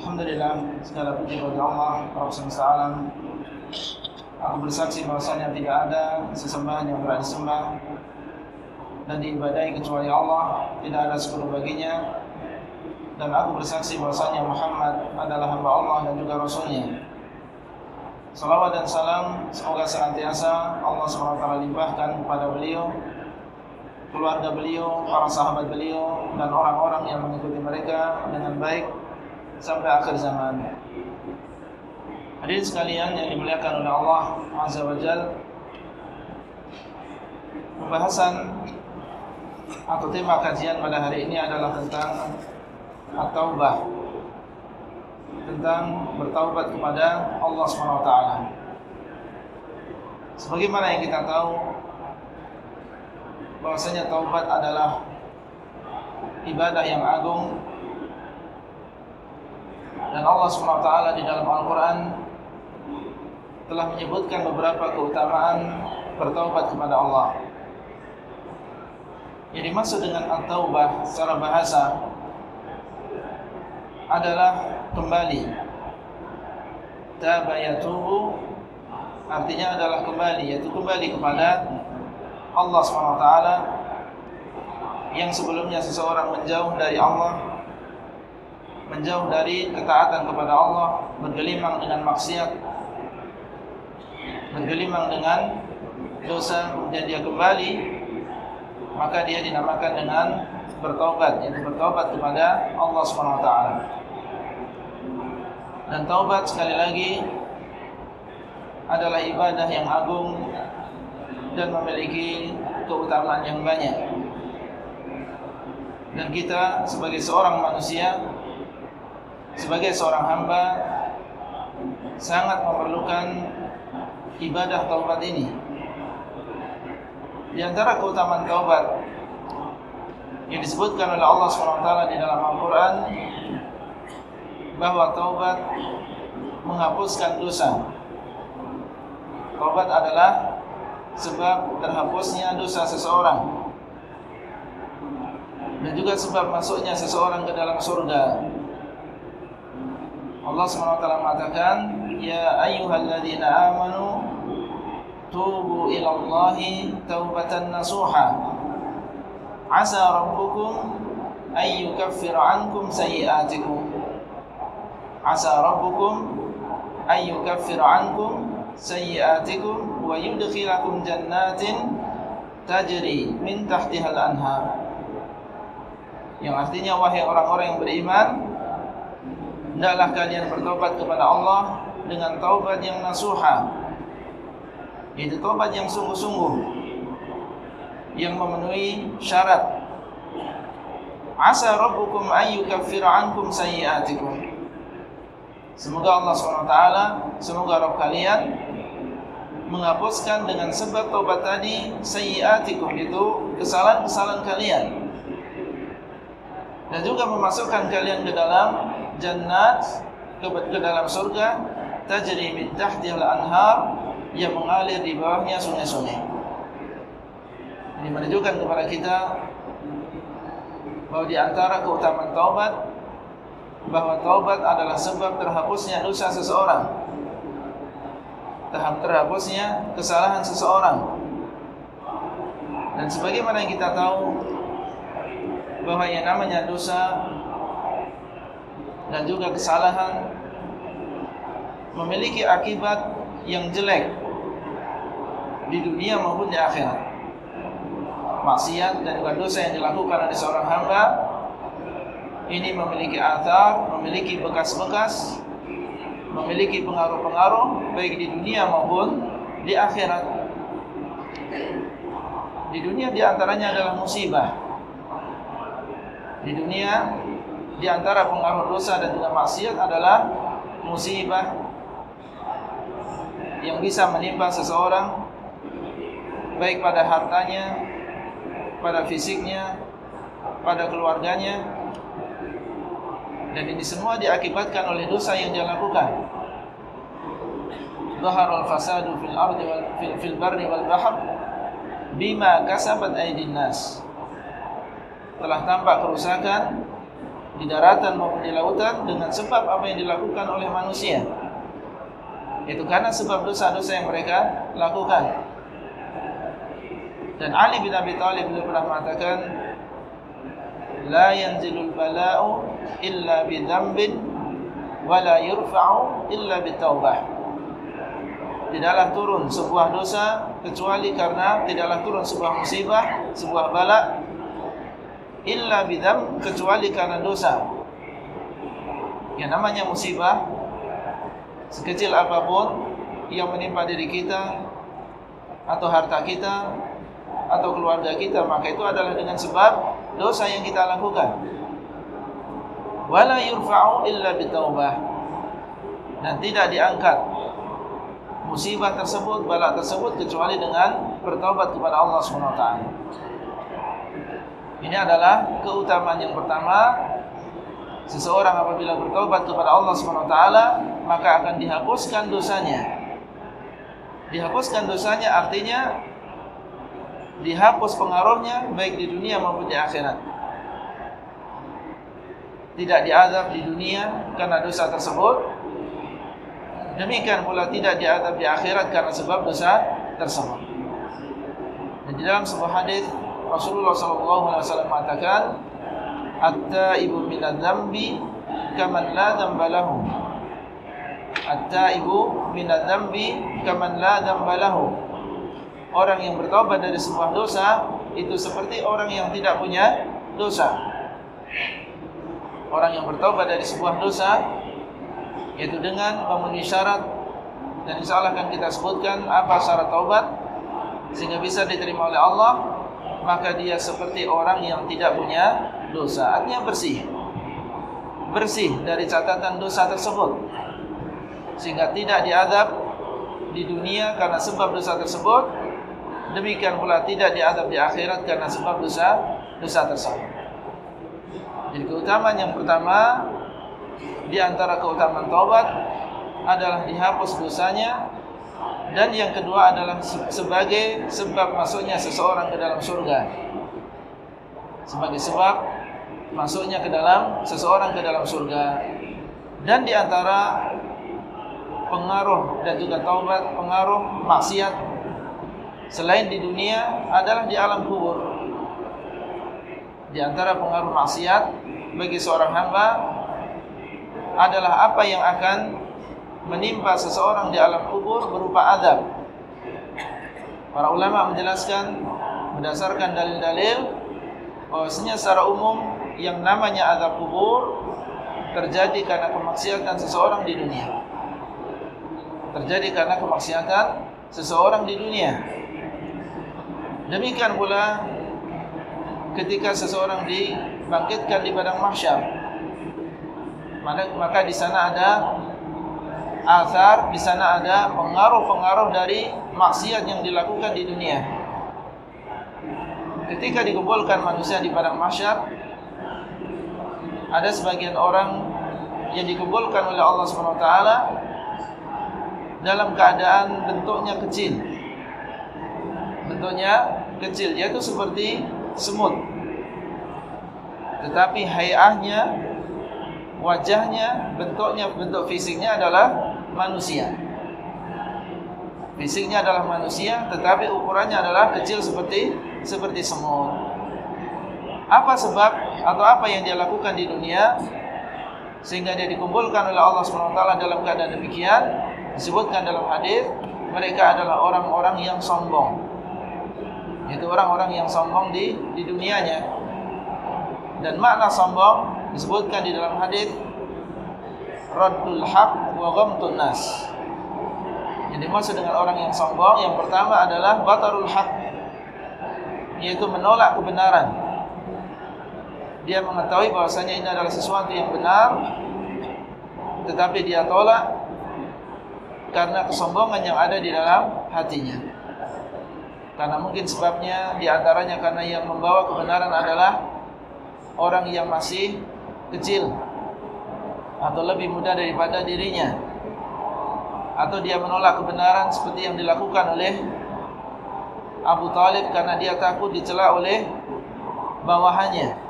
Alhamdulillah segala puji bagi Allah Rabb semesta alam. Aku bersaksi bahwasanya tidak ada sesembahan yang berada disembah dan diibadahi kecuali Allah. Tidak ada sekutu baginya. Dan aku bersaksi bahwasanya Muhammad adalah hamba Allah dan juga rasulnya. Salawat dan salam semoga senantiasa Allah SWT limpahkan kepada beliau keluarga beliau, para sahabat beliau dan orang-orang yang mengikuti mereka dengan baik sampai akhir zaman. Hadirin sekalian yang dimuliakan oleh Allah Azza wa Jal Pembahasan atau tema kajian pada hari ini adalah tentang At-Taubah Tentang bertaubat kepada Allah SWT Sebagaimana yang kita tahu bahwasanya taubat adalah ibadah yang agung dan Allah SWT di dalam Al-Quran telah menyebutkan beberapa keutamaan bertaubat kepada Allah. Yang dimaksud dengan at-taubah secara bahasa adalah kembali. Taba yatubu artinya adalah kembali, yaitu kembali kepada Allah SWT yang sebelumnya seseorang menjauh dari Allah menjauh dari ketaatan kepada Allah, bergelimang dengan maksiat, bergelimang dengan dosa, kemudian dia kembali, maka dia dinamakan dengan bertaubat, yaitu bertaubat kepada Allah SWT. Dan taubat sekali lagi adalah ibadah yang agung dan memiliki keutamaan yang banyak. Dan kita sebagai seorang manusia sebagai seorang hamba sangat memerlukan ibadah taubat ini. Di antara keutamaan taubat yang disebutkan oleh Allah SWT di dalam Al-Quran bahawa taubat menghapuskan dosa. Taubat adalah sebab terhapusnya dosa seseorang dan juga sebab masuknya seseorang ke dalam surga. Allah SWT mengatakan Ya ayyuhalladzina amanu Tubu ilallahi taubatan nasuha. Asa rabbukum Ayyukaffir ankum sayiatikum. Asa rabbukum Ayyukaffir ankum sayiatikum Wa yudkhilakum jannatin Tajri min tahtihal anhar. Yang artinya wahai orang-orang yang beriman hendaklah kalian bertobat kepada Allah dengan taubat yang nasuha. Itu taubat yang sungguh-sungguh. Yang memenuhi syarat. Asa rabbukum ayyukaffir ankum sayiatikum. Semoga Allah SWT semoga Rabb kalian menghapuskan dengan sebab taubat tadi sayiatikum itu kesalahan-kesalahan kalian. Dan juga memasukkan kalian ke dalam jannat ke, dalam surga tajri min tahtiha al-anhar yang mengalir di bawahnya sungai-sungai. Ini menunjukkan kepada kita bahawa di antara keutamaan taubat bahawa taubat adalah sebab terhapusnya dosa seseorang. Tahap terhapusnya kesalahan seseorang. Dan sebagaimana yang kita tahu bahawa yang namanya dosa dan juga kesalahan memiliki akibat yang jelek di dunia maupun di akhirat. Maksiat dan juga dosa yang dilakukan oleh seorang hamba ini memiliki athar, memiliki bekas-bekas, memiliki pengaruh-pengaruh baik di dunia maupun di akhirat. Di dunia di antaranya adalah musibah. Di dunia di antara pengaruh dosa dan juga maksiat adalah musibah yang bisa menimpa seseorang baik pada hartanya, pada fisiknya, pada keluarganya dan ini semua diakibatkan oleh dosa yang dia lakukan. Zahara al-fasadu fil ardi wal fil, fil barri wal bahr bima kasabat aydin nas. Telah tampak kerusakan di daratan maupun di lautan dengan sebab apa yang dilakukan oleh manusia. Itu karena sebab dosa-dosa yang mereka lakukan. Dan Ali bin Abi Thalib beliau pernah mengatakan la yanzilul bala'u illa bi dhanbin wa la yurfa'u illa bi taubah. Tidaklah turun sebuah dosa kecuali karena tidaklah turun sebuah musibah, sebuah bala illa bi dzam kecuali karena dosa. Yang namanya musibah sekecil apapun yang menimpa diri kita atau harta kita atau keluarga kita maka itu adalah dengan sebab dosa yang kita lakukan. Wala yurfa'u illa bitaubah. Dan tidak diangkat musibah tersebut bala tersebut kecuali dengan bertaubat kepada Allah SWT ini adalah keutamaan yang pertama seseorang apabila bertaubat kepada Allah SWT maka akan dihapuskan dosanya dihapuskan dosanya artinya dihapus pengaruhnya baik di dunia maupun di akhirat. Tidak diazab di dunia karena dosa tersebut. Demikian pula tidak diazab di akhirat karena sebab dosa tersebut. Dan di dalam sebuah hadis Rasulullah SAW mengatakan, "At-taibu minadz-dzambi kaman la dzamba lahu." At-taibu minadz-dzambi kaman la dzamba lahu orang yang bertaubat dari sebuah dosa itu seperti orang yang tidak punya dosa. Orang yang bertaubat dari sebuah dosa yaitu dengan memenuhi syarat dan insyaallah akan kita sebutkan apa syarat taubat sehingga bisa diterima oleh Allah maka dia seperti orang yang tidak punya dosa. Artinya bersih. Bersih dari catatan dosa tersebut. Sehingga tidak diadab di dunia karena sebab dosa tersebut. Demikian pula tidak diadab di akhirat karena sebab dosa dosa tersebut. Jadi keutamaan yang pertama di antara keutamaan taubat adalah dihapus dosanya dan yang kedua adalah sebagai sebab masuknya seseorang ke dalam surga. Sebagai sebab masuknya ke dalam seseorang ke dalam surga. Dan di antara pengaruh dan juga taubat pengaruh maksiat selain di dunia adalah di alam kubur. Di antara pengaruh maksiat bagi seorang hamba adalah apa yang akan menimpa seseorang di alam kubur berupa azab. Para ulama menjelaskan berdasarkan dalil-dalil bahwasanya secara umum yang namanya azab kubur terjadi karena kemaksiatan seseorang di dunia. Terjadi karena kemaksiatan seseorang di dunia. Demikian pula ketika seseorang dibangkitkan di padang mahsyar maka, di sana ada asar, di sana ada pengaruh-pengaruh dari maksiat yang dilakukan di dunia. Ketika dikumpulkan manusia di padang mahsyar ada sebagian orang yang dikumpulkan oleh Allah SWT dalam keadaan bentuknya kecil bentuknya kecil yaitu seperti semut tetapi hayahnya wajahnya bentuknya bentuk fisiknya adalah manusia. Fisiknya adalah manusia tetapi ukurannya adalah kecil seperti seperti semut. Apa sebab atau apa yang dia lakukan di dunia sehingga dia dikumpulkan oleh Allah SWT dalam keadaan demikian? Disebutkan dalam hadis mereka adalah orang-orang yang sombong. Itu orang-orang yang sombong di di dunianya. Dan makna sombong disebutkan di dalam hadis raddul haq wa ghamtun nas. Yang dimaksud dengan orang yang sombong yang pertama adalah batarul haq yaitu menolak kebenaran. Dia mengetahui bahwasanya ini adalah sesuatu yang benar tetapi dia tolak karena kesombongan yang ada di dalam hatinya. Karena mungkin sebabnya di antaranya karena yang membawa kebenaran adalah orang yang masih kecil atau lebih muda daripada dirinya. Atau dia menolak kebenaran seperti yang dilakukan oleh Abu Talib karena dia takut dicela oleh bawahannya.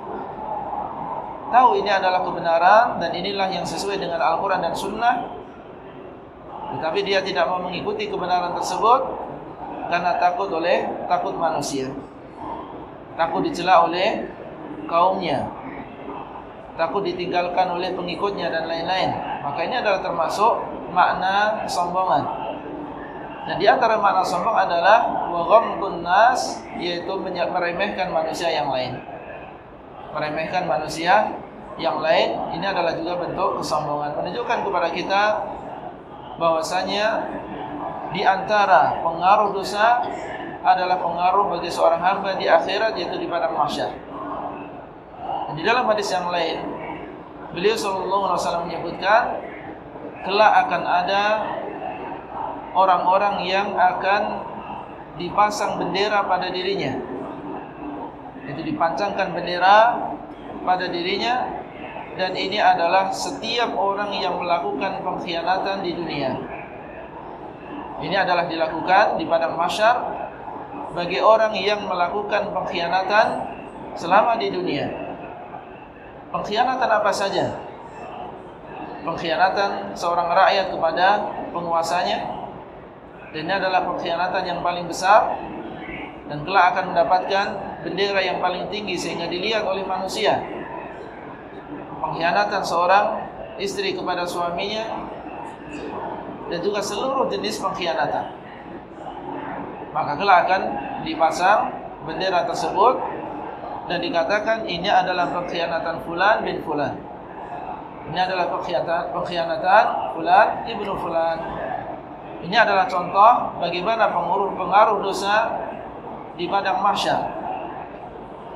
Tahu ini adalah kebenaran dan inilah yang sesuai dengan Al-Quran dan Sunnah tetapi dia tidak mau mengikuti kebenaran tersebut karena takut oleh takut manusia. Takut dicela oleh kaumnya. Takut ditinggalkan oleh pengikutnya dan lain-lain. Maka ini adalah termasuk makna kesombongan. Dan di antara makna sombong adalah waghamdun nas yaitu meremehkan manusia yang lain. Meremehkan manusia yang lain ini adalah juga bentuk kesombongan menunjukkan kepada kita bahwasanya di antara pengaruh dosa adalah pengaruh bagi seorang hamba di akhirat yaitu di padang mahsyar. Di dalam hadis yang lain, beliau sallallahu alaihi wasallam menyebutkan kelak akan ada orang-orang yang akan dipasang bendera pada dirinya. Itu dipancangkan bendera pada dirinya dan ini adalah setiap orang yang melakukan pengkhianatan di dunia. Ini adalah dilakukan di padang mahsyar bagi orang yang melakukan pengkhianatan selama di dunia. Pengkhianatan apa saja? Pengkhianatan seorang rakyat kepada penguasanya. Dan ini adalah pengkhianatan yang paling besar dan kelak akan mendapatkan bendera yang paling tinggi sehingga dilihat oleh manusia pengkhianatan seorang istri kepada suaminya dan juga seluruh jenis pengkhianatan. Maka kelak akan dipasang bendera tersebut dan dikatakan ini adalah pengkhianatan fulan bin fulan. Ini adalah pengkhianatan pengkhianatan fulan ibnu fulan. Ini adalah contoh bagaimana pengaruh pengaruh dosa di padang mahsyar.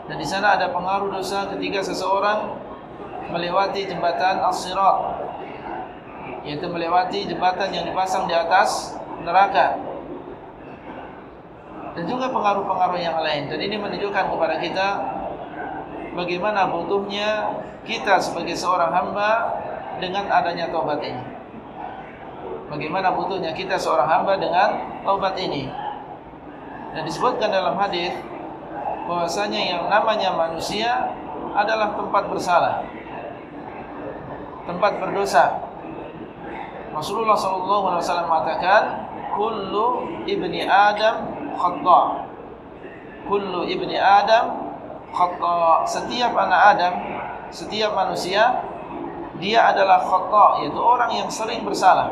Dan di sana ada pengaruh dosa ketika seseorang melewati jembatan As-Sirat yaitu melewati jembatan yang dipasang di atas neraka dan juga pengaruh-pengaruh yang lain dan ini menunjukkan kepada kita bagaimana butuhnya kita sebagai seorang hamba dengan adanya taubat ini bagaimana butuhnya kita seorang hamba dengan taubat ini dan disebutkan dalam hadis bahwasanya yang namanya manusia adalah tempat bersalah tempat berdosa. Rasulullah wasallam mengatakan, "Kullu ibni Adam khata." Kullu ibni Adam khata. Setiap anak Adam, setiap manusia dia adalah khata, yaitu orang yang sering bersalah.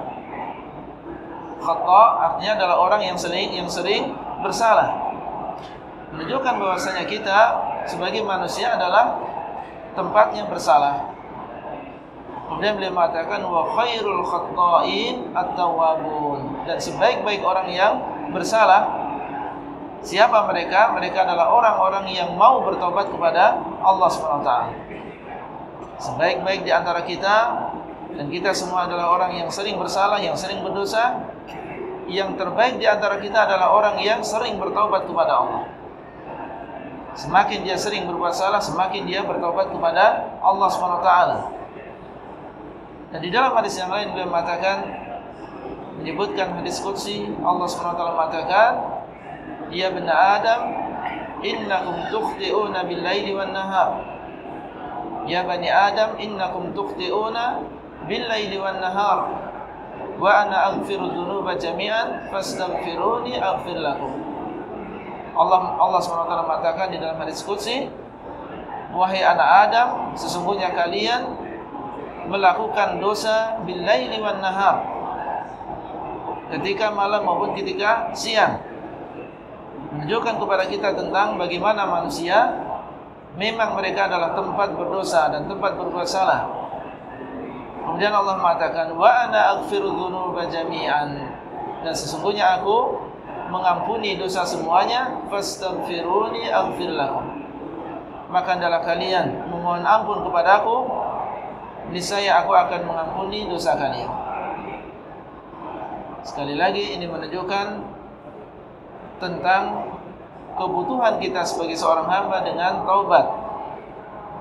Khata artinya adalah orang yang sering yang sering bersalah. Menunjukkan bahwasanya kita sebagai manusia adalah tempat yang bersalah. Kemudian beliau mengatakan wa khairul khata'in at-tawwabun dan sebaik-baik orang yang bersalah siapa mereka? Mereka adalah orang-orang yang mau bertobat kepada Allah SWT. Sebaik-baik di antara kita dan kita semua adalah orang yang sering bersalah, yang sering berdosa. Yang terbaik di antara kita adalah orang yang sering bertobat kepada Allah. Semakin dia sering berbuat salah, semakin dia bertobat kepada Allah SWT. Dan di dalam hadis yang lain beliau mengatakan menyebutkan hadis qudsi Allah SWT mengatakan ya bani Adam innakum tukhti'una bil laili wan nahar ya bani Adam innakum tukhti'una bil laili wan nahar wa ana aghfiru dhunuba jami'an fastaghfiruni aghfir lakum Allah Allah SWT mengatakan di dalam hadis qudsi wahai anak Adam sesungguhnya kalian melakukan dosa billaili wan nahar ketika malam maupun ketika siang menunjukkan kepada kita tentang bagaimana manusia memang mereka adalah tempat berdosa dan tempat berbuat salah. Kemudian Allah mengatakan wa ana aghfiru dzunuba jami'an. Dan sesungguhnya aku mengampuni dosa semuanya fastaghfiruni aghfir lakum. Maka hendaklah kalian memohon ampun kepadaku niscaya aku akan mengampuni dosa kalian. Sekali lagi ini menunjukkan tentang kebutuhan kita sebagai seorang hamba dengan taubat.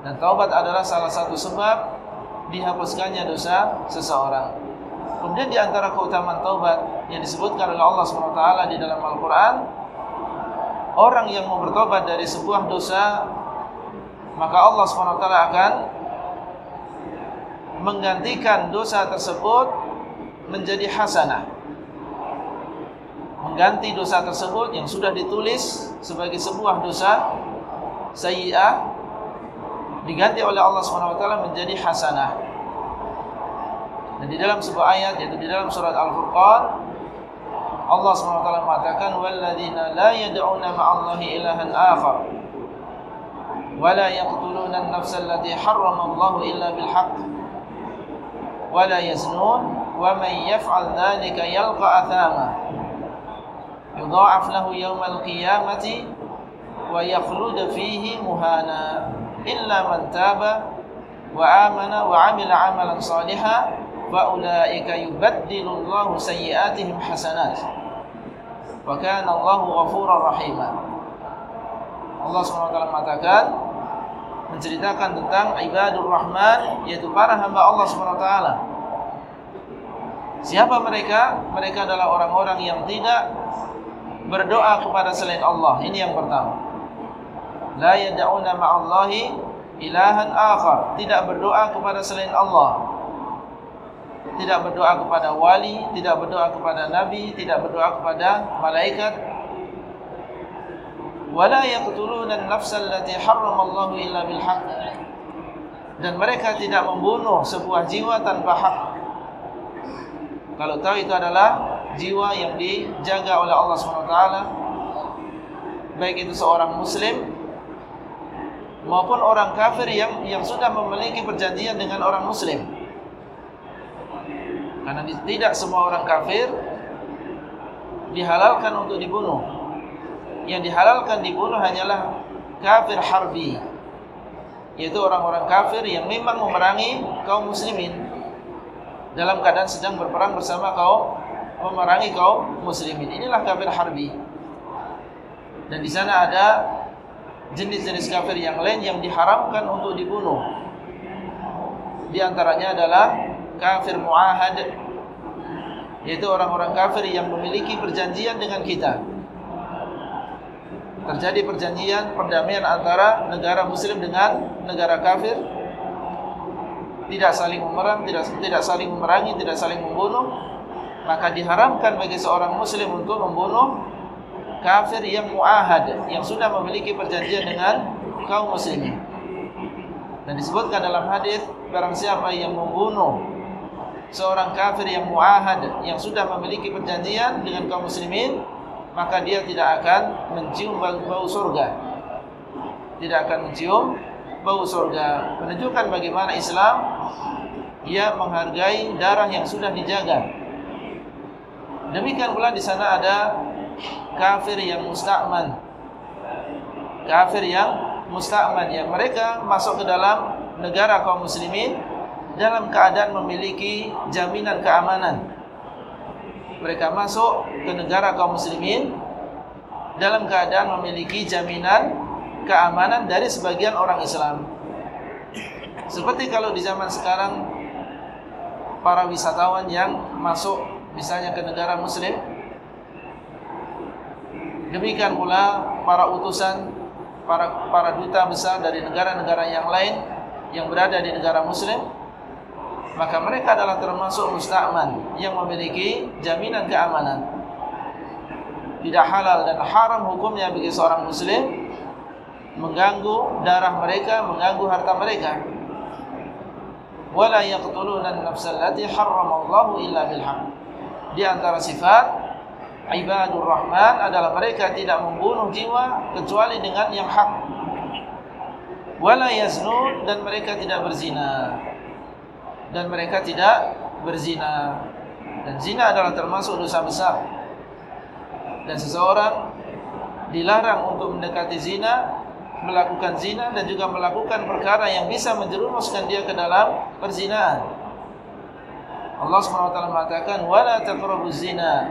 Dan taubat adalah salah satu sebab dihapuskannya dosa seseorang. Kemudian di antara keutamaan taubat yang disebutkan oleh Allah SWT di dalam Al-Quran, orang yang mau bertobat dari sebuah dosa, maka Allah SWT akan menggantikan dosa tersebut menjadi hasanah. mengganti dosa tersebut yang sudah ditulis sebagai sebuah dosa sayyi'ah diganti oleh Allah SWT menjadi hasanah. Dan di dalam sebuah ayat yaitu di dalam surat Al-Furqan Allah SWT mengatakan walladzina la yad'una ma'allahi ilahan akhar wa la yaqtuluna an-nafsa allati harrama Allah illa bil haqq wa la yaznun wa man yaf'al dhalika yalqa athama yudha'af lahu yawmal qiyamati wa yakhlud fihi muhana illa man taba wa amana wa 'amila 'amalan salihan wa ulaika yubaddilu Allahu sayyi'atihim hasanat wa kana Allahu ghafurur rahima Allah SWT mengatakan menceritakan tentang ibadur rahman yaitu para hamba Allah SWT Siapa mereka? Mereka adalah orang-orang yang tidak berdoa kepada selain Allah. Ini yang pertama. La yada'una ma'allahi ilahan akhar. Tidak berdoa kepada selain Allah. Tidak berdoa kepada wali tidak berdoa kepada nabi tidak berdoa kepada malaikat. Wala yaqtuluna an-nafsa allati harramallahu illa bil haqq dan mereka tidak membunuh sebuah jiwa tanpa hak. Kalau tahu itu adalah jiwa yang dijaga oleh Allah SWT baik itu seorang muslim maupun orang kafir yang yang sudah memiliki perjanjian dengan orang muslim. Karena tidak semua orang kafir dihalalkan untuk dibunuh. Yang dihalalkan dibunuh hanyalah kafir harbi yaitu orang-orang kafir yang memang memerangi kaum muslimin dalam keadaan sedang berperang bersama kaum memerangi kaum muslimin. Inilah kafir harbi. Dan di sana ada jenis-jenis kafir yang lain yang diharamkan untuk dibunuh. Di antaranya adalah kafir muahad yaitu orang-orang kafir yang memiliki perjanjian dengan kita. Terjadi perjanjian perdamaian antara negara muslim dengan negara kafir. Tidak saling memerang tidak tidak saling memerangi tidak saling membunuh maka diharamkan bagi seorang muslim untuk membunuh kafir yang muahad yang sudah memiliki perjanjian dengan kaum muslimin dan disebutkan dalam hadis barang siapa yang membunuh seorang kafir yang muahad yang sudah memiliki perjanjian dengan kaum muslimin maka dia tidak akan mencium bau surga. Tidak akan mencium bau surga. Menunjukkan bagaimana Islam ia menghargai darah yang sudah dijaga. Demikian pula di sana ada kafir yang musta'man. Kafir yang musta'man yang mereka masuk ke dalam negara kaum muslimin dalam keadaan memiliki jaminan keamanan mereka masuk ke negara kaum muslimin dalam keadaan memiliki jaminan keamanan dari sebagian orang Islam. Seperti kalau di zaman sekarang para wisatawan yang masuk misalnya ke negara muslim demikian pula para utusan para para duta besar dari negara-negara yang lain yang berada di negara muslim maka mereka adalah termasuk musta'man yang memiliki jaminan keamanan. Tidak halal dan haram hukumnya bagi seorang muslim mengganggu darah mereka, mengganggu harta mereka. Wala yaqtuluna an-nafsa allati harrama Allahu illa bil haqq. Di antara sifat ibadur rahman adalah mereka tidak membunuh jiwa kecuali dengan yang hak. Wala yaznun dan mereka tidak berzina. Dan mereka tidak berzina. Dan zina adalah termasuk dosa besar. Dan seseorang dilarang untuk mendekati zina melakukan zina dan juga melakukan perkara yang bisa menjerumuskan dia ke dalam perzinahan Allah SWT mengatakan wala taqrabu zina.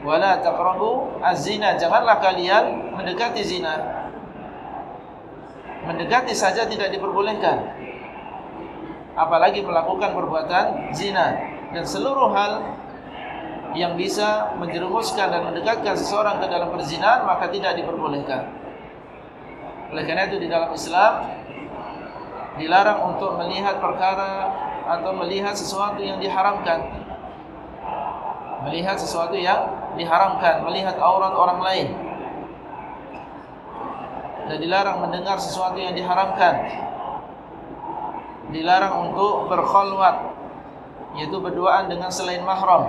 Wala taqrabu az-zina. Janganlah kalian mendekati zina. Mendekati saja tidak diperbolehkan. Apalagi melakukan perbuatan zina. Dan seluruh hal yang bisa menjerumuskan dan mendekatkan seseorang ke dalam perzinahan maka tidak diperbolehkan. Oleh karena itu di dalam Islam dilarang untuk melihat perkara atau melihat sesuatu yang diharamkan. Melihat sesuatu yang diharamkan melihat aurat orang lain. Dan dilarang mendengar sesuatu yang diharamkan. Dilarang untuk berkhulwat yaitu berduaan dengan selain mahram.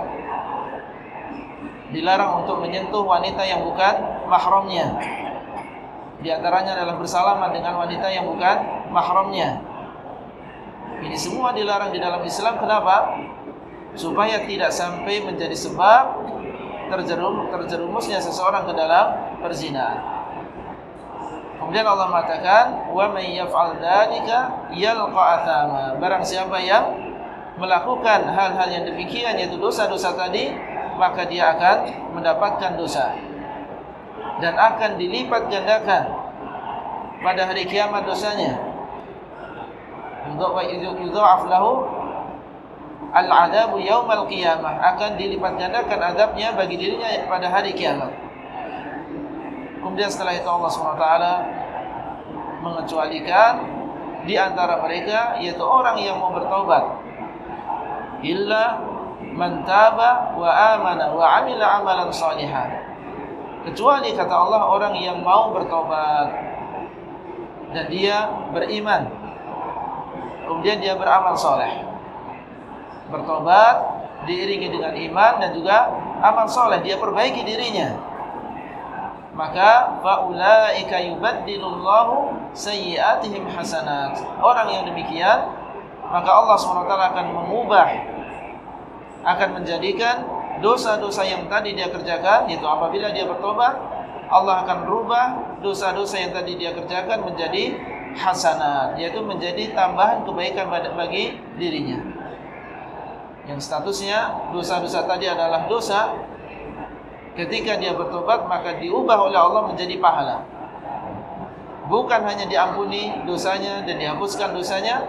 Dilarang untuk menyentuh wanita yang bukan mahramnya. Di antaranya adalah bersalaman dengan wanita yang bukan mahramnya ini semua dilarang di dalam Islam. Kenapa? Supaya tidak sampai menjadi sebab terjerum, terjerumusnya seseorang ke dalam perzinahan. Kemudian Allah mengatakan, "Wa may yaf'al dzalika yalqa athama." Barang siapa yang melakukan hal-hal yang demikian yaitu dosa-dosa tadi, maka dia akan mendapatkan dosa dan akan dilipat gandakan pada hari kiamat dosanya yudha'af lahu al-'adabu yaumal qiyamah akan dilipat gandakan azabnya bagi dirinya pada hari kiamat. Kemudian setelah itu Allah SWT mengecualikan di antara mereka yaitu orang yang mau bertaubat. Illa man taba wa amana wa 'amila 'amalan shalihan. Kecuali kata Allah orang yang mau bertaubat dan dia beriman kemudian dia beramal soleh. Bertobat diiringi dengan iman dan juga amal soleh. Dia perbaiki dirinya. Maka faulaika yubaddilullahu sayyi'atihim hasanat. Orang yang demikian maka Allah SWT akan mengubah akan menjadikan dosa-dosa yang tadi dia kerjakan yaitu apabila dia bertobat Allah akan merubah dosa-dosa yang tadi dia kerjakan menjadi hasanat yaitu menjadi tambahan kebaikan bagi dirinya. Yang statusnya dosa-dosa tadi adalah dosa. Ketika dia bertobat maka diubah oleh Allah menjadi pahala. Bukan hanya diampuni dosanya dan dihapuskan dosanya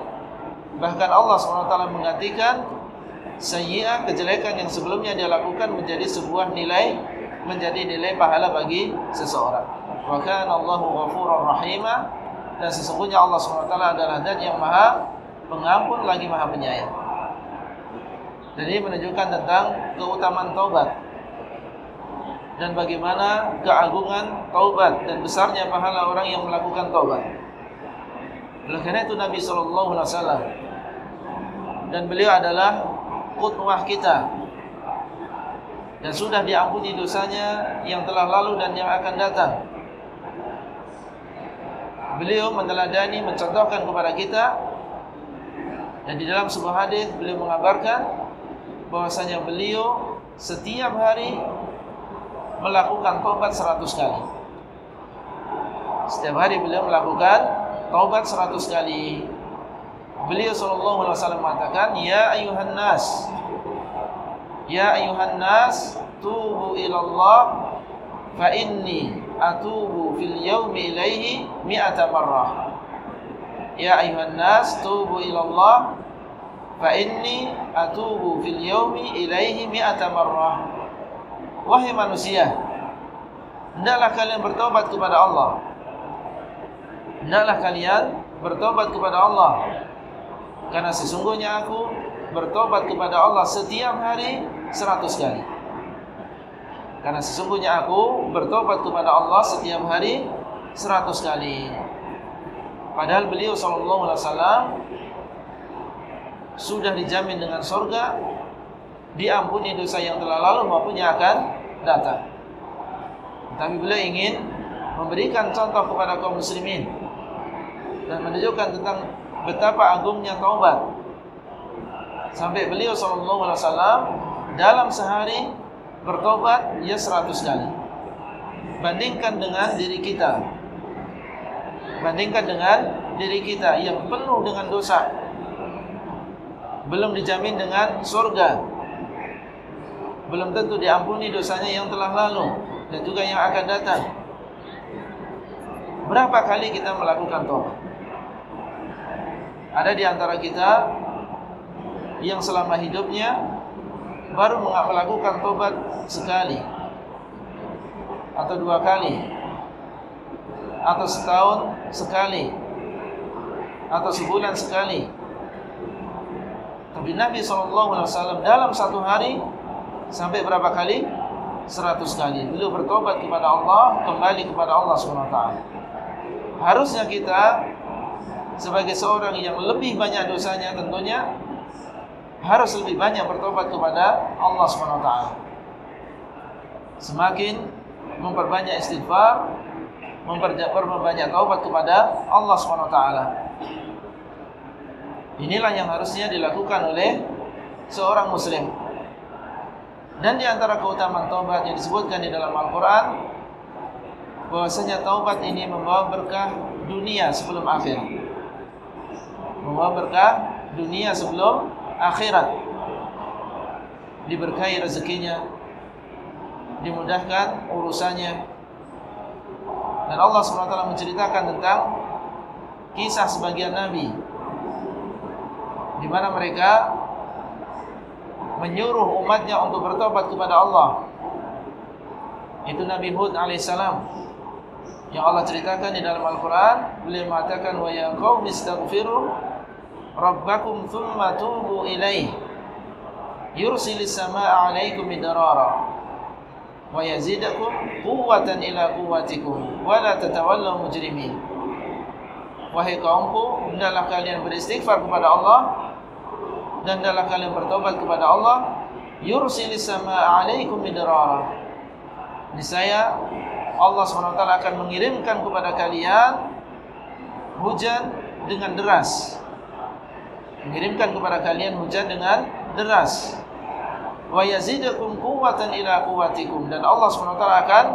bahkan Allah SWT menggantikan sayyi'ah kejelekan yang sebelumnya dia lakukan menjadi sebuah nilai menjadi nilai pahala bagi seseorang. Wa kana Allahu ghafurur rahimah dan sesungguhnya Allah SWT adalah dan yang maha pengampun lagi maha penyayang. Ini menunjukkan tentang keutamaan taubat dan bagaimana keagungan taubat dan besarnya pahala orang yang melakukan taubat. Oleh karena itu Nabi SAW dan beliau adalah kutwah kita dan sudah diampuni dosanya yang telah lalu dan yang akan datang beliau meneladani mencontohkan kepada kita dan di dalam sebuah hadis beliau mengabarkan bahwasanya beliau setiap hari melakukan taubat 100 kali. Setiap hari beliau melakukan taubat 100 kali. Beliau sallallahu alaihi wasallam mengatakan, "Ya ayuhan nas, ya ayuhan nas, tubu ila Allah fa inni atubu fil yawmi ilaihi mi'ata marrah ya ayuhan nas tubu ila Allah fa inni atubu fil yawmi ilaihi mi'ata marrah wahai manusia hendaklah kalian bertobat kepada Allah. Hendaklah kalian bertobat kepada Allah. Karena sesungguhnya aku bertobat kepada Allah setiap hari seratus kali karena sesungguhnya aku bertobat kepada Allah setiap hari seratus kali. Padahal beliau sallallahu alaihi wasallam sudah dijamin dengan surga, diampuni dosa yang telah lalu maupun yang akan datang. Tapi beliau ingin memberikan contoh kepada kaum muslimin dan menunjukkan tentang betapa agungnya taubat. Sampai beliau sallallahu alaihi wasallam dalam sehari bertobat ia seratus kali. Bandingkan dengan diri kita. Bandingkan dengan diri kita yang penuh dengan dosa. belum dijamin dengan surga. Belum tentu diampuni dosanya yang telah lalu dan juga yang akan datang. Berapa kali kita melakukan taubat? Ada di antara kita yang selama hidupnya baru melakukan taubat sekali atau dua kali atau setahun sekali atau sebulan sekali. Tapi Nabi SAW dalam satu hari sampai berapa kali? Seratus kali. Beliau bertobat kepada Allah, kembali kepada Allah SWT. Harusnya kita sebagai seorang yang lebih banyak dosanya tentunya harus lebih banyak bertobat kepada Allah SWT. Semakin memperbanyak istighfar, memperbanyak taubat kepada Allah SWT. Inilah yang harusnya dilakukan oleh seorang muslim. Dan di antara keutamaan taubat yang disebutkan di dalam Al-Quran, bahwasanya taubat ini membawa berkah dunia sebelum akhirat. Membawa berkah dunia sebelum akhirat. Diberkahi rezekinya, dimudahkan urusannya. Dan Allah SWT menceritakan tentang kisah sebagian Nabi di mana mereka menyuruh umatnya untuk bertobat kepada Allah. Itu Nabi Hud alaihissalam yang Allah ceritakan di dalam Al-Quran. Beliau mengatakan, Wa ya qawmi istaghfiru rabbakum thumma tubu ilaih yursilis sama'a alaikum idarara wa yazidakum quwwatan ila quwwatikum wa la tatawallaw mujrimin. Wahai kaumku, hendaklah kalian beristighfar kepada Allah dan hendaklah kalian bertobat kepada Allah. Yursilis samaa alaikum midrara. Niscaya Allah SWT akan mengirimkan kepada kalian hujan dengan deras mengirimkan kepada kalian hujan dengan deras wa yazidukum quwwatan ila quwwatikum dan Allah SWT akan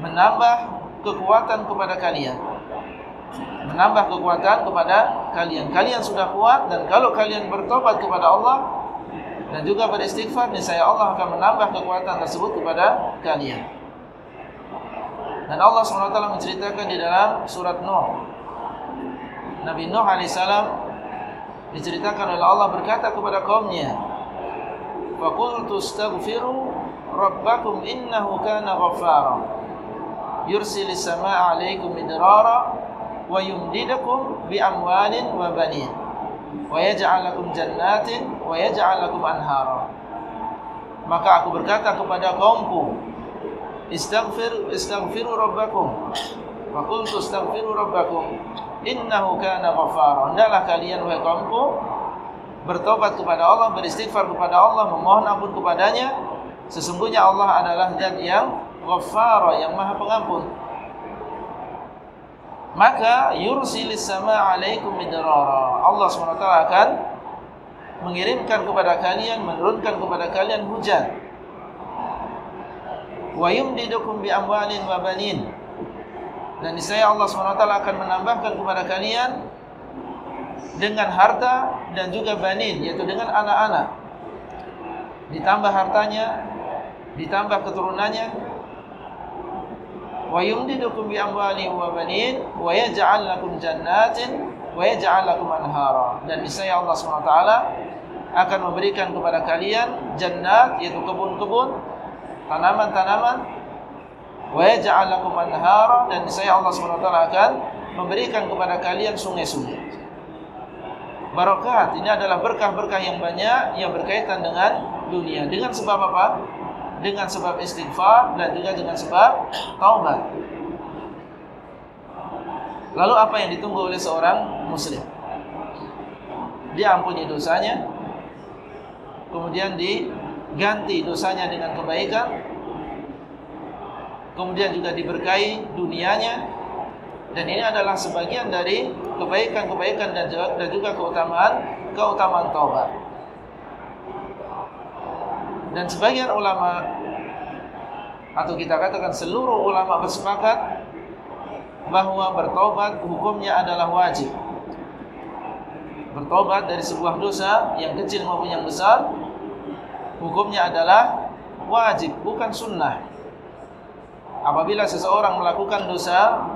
menambah kekuatan kepada kalian menambah kekuatan kepada kalian. Kalian sudah kuat dan kalau kalian bertobat kepada Allah dan juga beristighfar, niscaya Allah akan menambah kekuatan tersebut kepada kalian. Dan Allah SWT menceritakan di dalam surat Nuh. Nabi Nuh AS diceritakan oleh Allah berkata kepada kaumnya faqultu astaghfiru rabbakum innahu kana ghaffara. Yursil samaa'a 'alaikum midrara wa yumdidakum bi amwalin wa banin wa yaj'al lakum jannatin wa yaj'al lakum anhara. Maka aku berkata kepada kaumku istaghfir istaghfiru rabbakum. Faqultu astaghfiru rabbakum innahu kana ghaffara. Hendaklah kalian wahai kaumku bertobat kepada Allah beristighfar kepada Allah memohon ampun kepadanya. Sesungguhnya Allah adalah zat yang ghaffara yang maha pengampun. Maka yursilis sama alaikum midrara. Allah SWT akan mengirimkan kepada kalian menurunkan kepada kalian hujan. Wa yumdidukum bi amwalin wa banin dan niscaya Allah SWT akan menambahkan kepada kalian dengan harta dan juga banin yaitu dengan anak-anak. Ditambah hartanya ditambah keturunannya. Wa yumdidukum bi amwalin wa banin wa yaj'al lakum jannatin wa yaj'al lakum anhara. Dan niscaya Allah SWT akan memberikan kepada kalian jannat yaitu kebun-kebun tanaman-tanaman wa yaj'al lakum anhara dan niscaya Allah SWT akan memberikan kepada kalian sungai-sungai barakat ini adalah berkah-berkah yang banyak yang berkaitan dengan dunia dengan sebab apa dengan sebab istighfar dan juga dengan sebab taubat. Lalu apa yang ditunggu oleh seorang muslim? Dia ampuni dosanya, kemudian diganti dosanya dengan kebaikan, kemudian juga diberkahi dunianya, dan ini adalah sebagian dari kebaikan-kebaikan dan juga keutamaan keutamaan taubat. Dan sebagian ulama atau kita katakan seluruh ulama bersepakat bahawa bertaubat hukumnya adalah wajib. bertobat dari sebuah dosa yang kecil maupun yang besar hukumnya adalah wajib bukan sunnah apabila seseorang melakukan dosa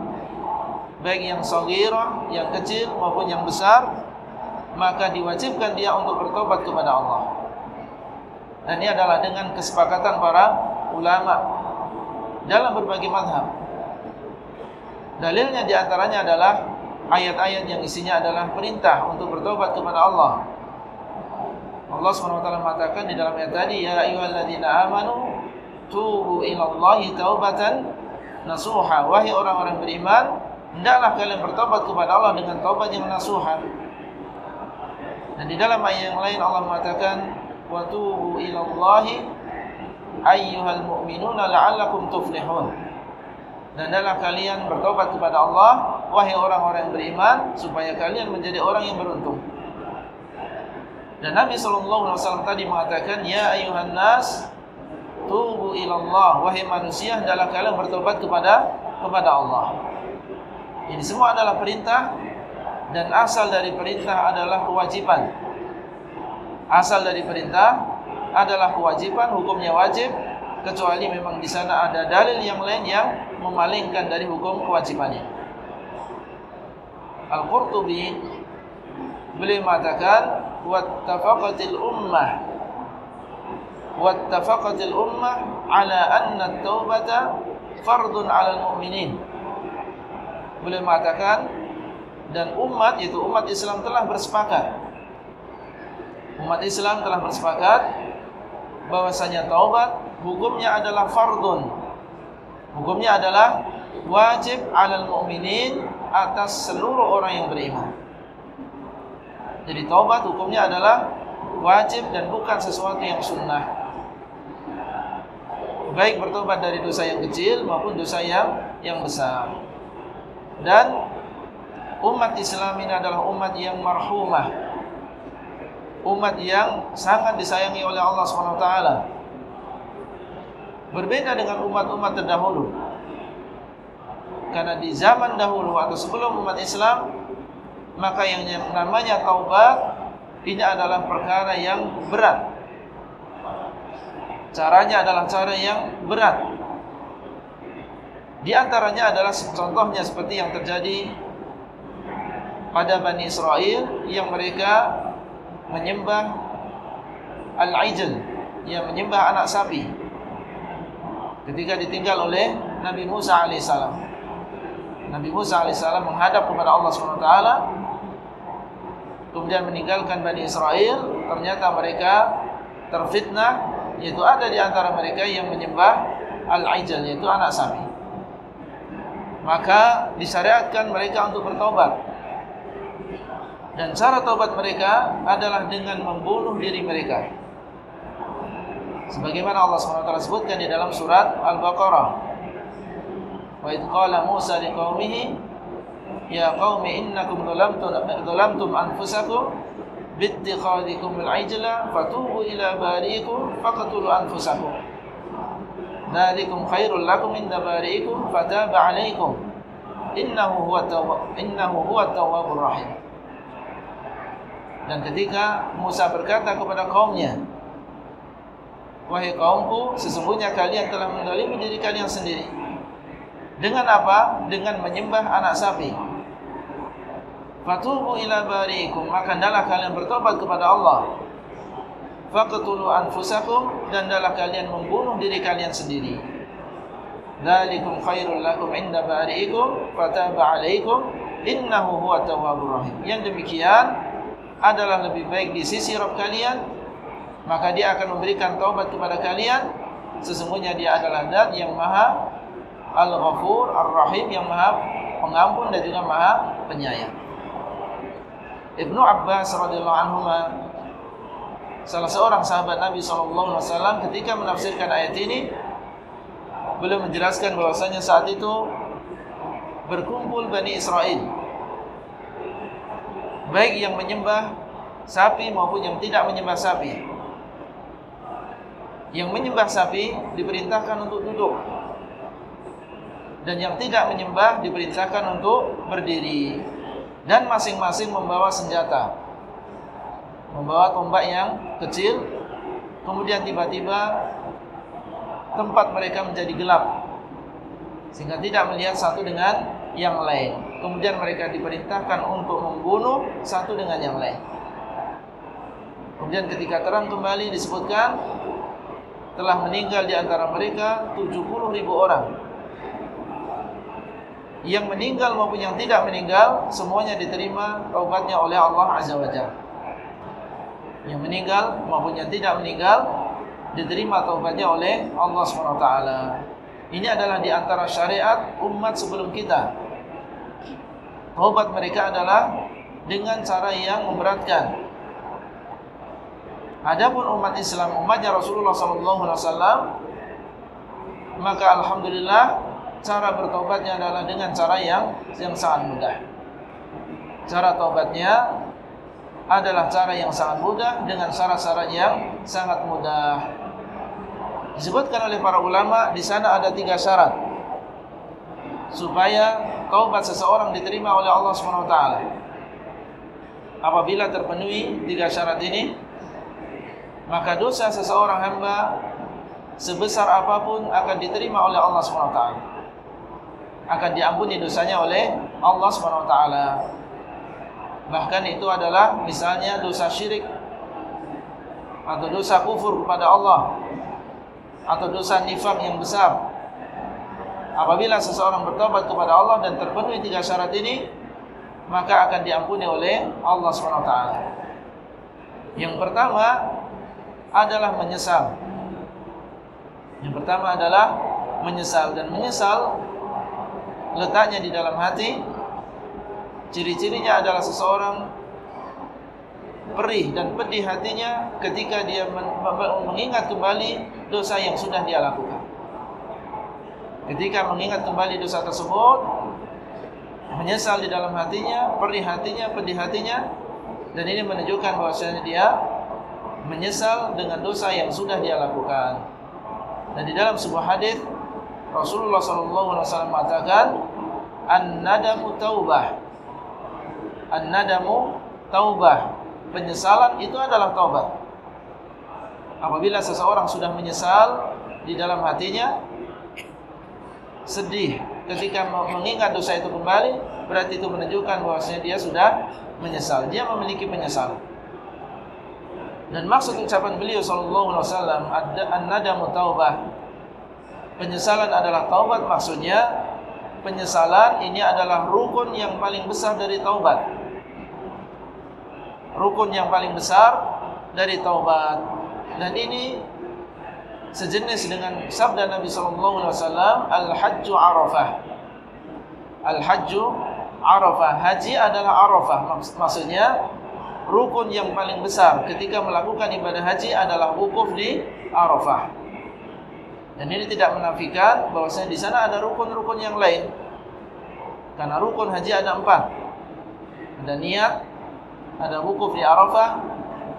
baik yang saghirah yang kecil maupun yang besar maka diwajibkan dia untuk bertobat kepada Allah. Dan ini adalah dengan kesepakatan para ulama dalam berbagai madhab dalilnya diantaranya adalah ayat-ayat yang isinya adalah perintah untuk bertobat kepada Allah. Allah SWT mengatakan di dalam ayat tadi Ya ayuhalladzina amanu Tubu ilallahi taubatan nasuha. Wahai orang-orang beriman Hendaklah kalian bertobat kepada Allah dengan taubat yang nasuha. Dan di dalam ayat yang lain Allah mengatakan Wa tubu ilallahi Ayyuhal mu'minuna la'allakum tuflihun. Dan hendaklah kalian bertobat kepada Allah Wahai orang-orang beriman Supaya kalian menjadi orang yang beruntung. Dan Nabi SAW tadi mengatakan Ya ayuhan nas Tubu ilallah Wahai manusia adalah kalian bertobat kepada kepada Allah. Ini semua adalah perintah Dan asal dari perintah adalah kewajiban Asal dari perintah adalah kewajiban Hukumnya wajib Kecuali memang di sana ada dalil yang lain yang Memalingkan dari hukum kewajibannya Al-Qurtubi Beliau mengatakan wattafaqatil ummah wattafaqatil ummah ala anna at-taubata fardun 'ala al-mu'minin boleh mengatakan dan umat yaitu umat Islam telah bersepakat. Umat Islam telah bersepakat bahwasanya taubat hukumnya adalah fardun. Hukumnya adalah wajib 'alal mu'minin atas seluruh orang yang beriman. Jadi taubat hukumnya adalah wajib dan bukan sesuatu yang sunnah. Baik bertobat dari dosa yang kecil maupun dosa yang yang besar. Dan umat Islam ini adalah umat yang marhumah. Umat yang sangat disayangi oleh Allah SWT. Berbeda dengan umat-umat terdahulu. Karena di zaman dahulu atau sebelum umat Islam maka yang namanya taubat ini adalah perkara yang berat. Caranya adalah cara yang berat. Di antaranya adalah contohnya seperti yang terjadi pada Bani Israel yang mereka menyembah Al-Ijl yang menyembah anak sapi ketika ditinggal oleh Nabi Musa AS Nabi Musa AS menghadap kepada Allah SWT kemudian meninggalkan Bani Israel ternyata mereka terfitnah yaitu ada di antara mereka yang menyembah al-ijal yaitu anak sapi maka disyariatkan mereka untuk bertobat dan cara taubat mereka adalah dengan membunuh diri mereka. Sebagaimana Allah SWT sebutkan di dalam surat Al-Baqarah. Wa idh qala Musa liqaumihi Ya qaumi innakum dhalamtum anfusakum bittikhadikum al-ijla fatubu ila bariikum faqtulu anfusakum. Dzalikum khairul lakum inda bariikum fataba 'alaikum. Innahu huwa tawwabur rahim. Dan ketika Musa berkata kepada kaumnya Wahai kaumku sesungguhnya kalian telah mendalimi diri kalian sendiri Dengan apa? Dengan menyembah anak sapi Fatubu ila bariikum maka hendaklah kalian bertobat kepada Allah. Faqtulu anfusakum dan hendaklah kalian membunuh diri kalian sendiri. Dzalikum khairul lakum inda bariikum fataba 'alaikum innahu huwa tawwabur rahim. Yang demikian adalah lebih baik di sisi Rabb kalian maka dia akan memberikan taubat kepada kalian sesungguhnya dia adalah zat yang maha al-ghafur ar-rahim yang maha pengampun dan juga maha penyayang Ibnu Abbas radhiyallahu anhu salah seorang sahabat Nabi sallallahu alaihi wasallam ketika menafsirkan ayat ini beliau menjelaskan bahwasanya saat itu berkumpul Bani Israel. Baik yang menyembah sapi maupun yang tidak menyembah sapi. Yang menyembah sapi diperintahkan untuk duduk. Dan yang tidak menyembah diperintahkan untuk berdiri dan masing-masing membawa senjata. membawa tombak yang kecil kemudian tiba-tiba tempat mereka menjadi gelap sehingga tidak melihat satu dengan yang lain. Kemudian mereka diperintahkan untuk membunuh satu dengan yang lain. Kemudian ketika terang kembali disebutkan telah meninggal di antara mereka 70 ribu orang yang meninggal maupun yang tidak meninggal semuanya diterima taubatnya oleh Allah Azza wa Jalla. Yang meninggal maupun yang tidak meninggal diterima taubatnya oleh Allah SWT ini adalah di antara syariat umat sebelum kita. Taubat mereka adalah dengan cara yang memberatkan. Adapun umat Islam umatnya Rasulullah SAW maka Alhamdulillah cara bertobatnya adalah dengan cara yang yang sangat mudah. Cara tobatnya adalah cara yang sangat mudah dengan syarat-syarat yang sangat mudah. Disebutkan oleh para ulama di sana ada tiga syarat supaya taubat seseorang diterima oleh Allah Subhanahu. Apabila terpenuhi tiga syarat ini, maka dosa seseorang hamba sebesar apa pun akan diterima oleh Allah Subhanahu akan diampuni dosanya oleh Allah SWT Bahkan itu adalah misalnya dosa syirik Atau dosa kufur kepada Allah Atau dosa nifam yang besar. Apabila seseorang bertobat kepada Allah dan terpenuhi tiga syarat ini Maka akan diampuni oleh Allah SWT Yang pertama adalah menyesal. Yang pertama adalah menyesal. Dan menyesal letaknya di dalam hati ciri-cirinya adalah seseorang perih dan pedih hatinya ketika dia mengingat kembali dosa yang sudah dia lakukan. Ketika mengingat kembali dosa tersebut menyesal di dalam hatinya perih hatinya pedih hatinya dan ini menunjukkan bahwasanya dia menyesal dengan dosa yang sudah dia lakukan. Dan di dalam sebuah hadis Rasulullah sallallahu alaihi wasallam mengatakan an-nadamu taubah. An-nadamu taubah. Penyesalan itu adalah taubat. Apabila seseorang sudah menyesal di dalam hatinya sedih ketika mengingat dosa itu kembali, berarti itu menunjukkan bahwasanya dia sudah menyesal. Dia memiliki penyesalan. Dan maksud ucapan beliau sallallahu alaihi wasallam an-nadamu taubah penyesalan adalah taubat maksudnya penyesalan ini adalah rukun yang paling besar dari taubat. Rukun yang paling besar dari taubat. Dan ini sejenis dengan sabda Nabi sallallahu alaihi wasallam al-hajju arafah. Al-hajju arafah. Haji adalah arafah maksudnya rukun yang paling besar. Ketika melakukan ibadah haji adalah wukuf di arafah dan ini tidak menafikan bahwasanya di sana ada rukun-rukun yang lain. Karena rukun haji ada empat. Ada niat, ada wukuf di Arafah,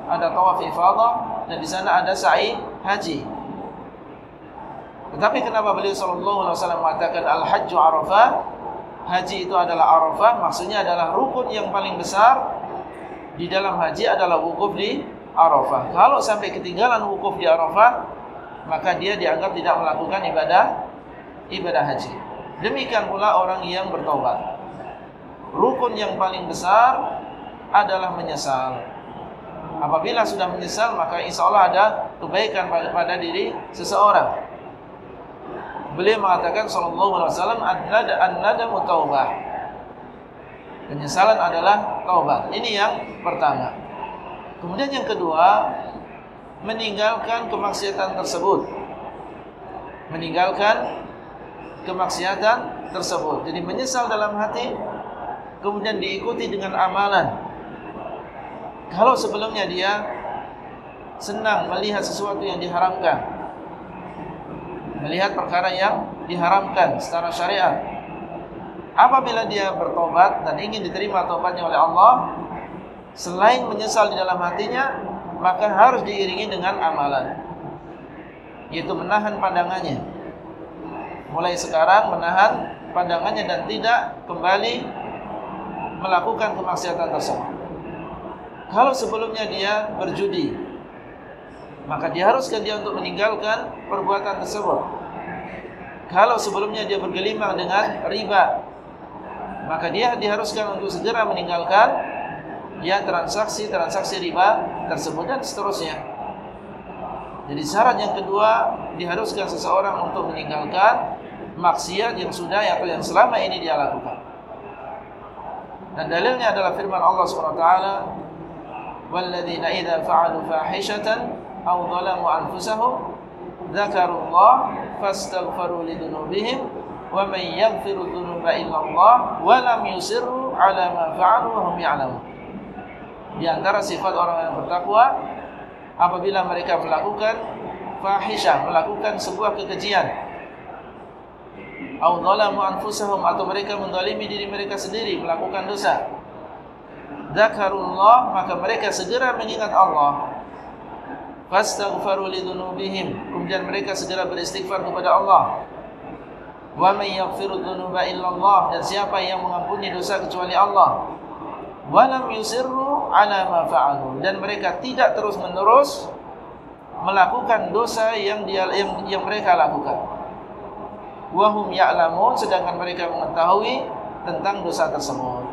ada tawaf ifadah, dan di sana ada sa'i haji. Tetapi kenapa beliau sallallahu alaihi wasallam mengatakan al-hajju Arafah? Haji itu adalah Arafah, maksudnya adalah rukun yang paling besar di dalam haji adalah wukuf di Arafah. Kalau sampai ketinggalan wukuf di Arafah, maka dia dianggap tidak melakukan ibadah ibadah haji. Demikian pula orang yang bertobat. Rukun yang paling besar adalah menyesal. Apabila sudah menyesal, maka insya Allah ada kebaikan pada diri seseorang. Beliau mengatakan sallallahu alaihi wasallam an-nada an-nadamu taubah. Penyesalan adalah taubat. Ini yang pertama. Kemudian yang kedua, meninggalkan kemaksiatan tersebut. Meninggalkan kemaksiatan tersebut. Jadi menyesal dalam hati kemudian diikuti dengan amalan. Kalau sebelumnya dia senang melihat sesuatu yang diharamkan melihat perkara yang diharamkan secara syariat apabila dia bertobat dan ingin diterima tobatnya oleh Allah selain menyesal di dalam hatinya maka harus diiringi dengan amalan. Yaitu menahan pandangannya. Mulai sekarang menahan pandangannya dan tidak kembali melakukan kemaksiatan tersebut. Kalau sebelumnya dia berjudi, maka diharuskan dia untuk meninggalkan perbuatan tersebut. Kalau sebelumnya dia bergelimang dengan riba, maka dia diharuskan untuk segera meninggalkan ya transaksi-transaksi riba tersebut dan seterusnya. Jadi syarat yang kedua diharuskan seseorang untuk meninggalkan maksiat yang sudah atau yang selama ini dia lakukan. Dan dalilnya adalah firman Allah SWT وَالَّذِينَ إِذَا فَعَلُوا فَاحِشَةً أَوْ ظَلَمُوا أَنفُسَهُمْ ذَكَرُوا اللَّهِ فَاسْتَغْفَرُوا لِذُنُوبِهِمْ وَمَنْ يَغْفِرُ الذُّنُوبَ إِلَّا اللَّهِ وَلَمْ يُسِرُّوا عَلَى مَا فَعَلُوا وَهُمْ يَعْلَمُونَ di antara sifat orang yang bertakwa apabila mereka melakukan fahisyah, melakukan sebuah kekejian au zalamu anfusahum atau mereka menzalimi diri mereka sendiri melakukan dosa zakarullah maka mereka segera mengingat Allah. Fastaghfaru lidzunubihim kemudian mereka segera beristighfar kepada Allah. Wa may yaghfiru dzunuba illallah dan siapa yang mengampuni dosa kecuali Allah wa lam yusirru ala ma fa'alu dan mereka tidak terus-menerus melakukan dosa yang dia yang, yang mereka lakukan wahum ya'lamun sedangkan mereka mengetahui tentang dosa tersebut.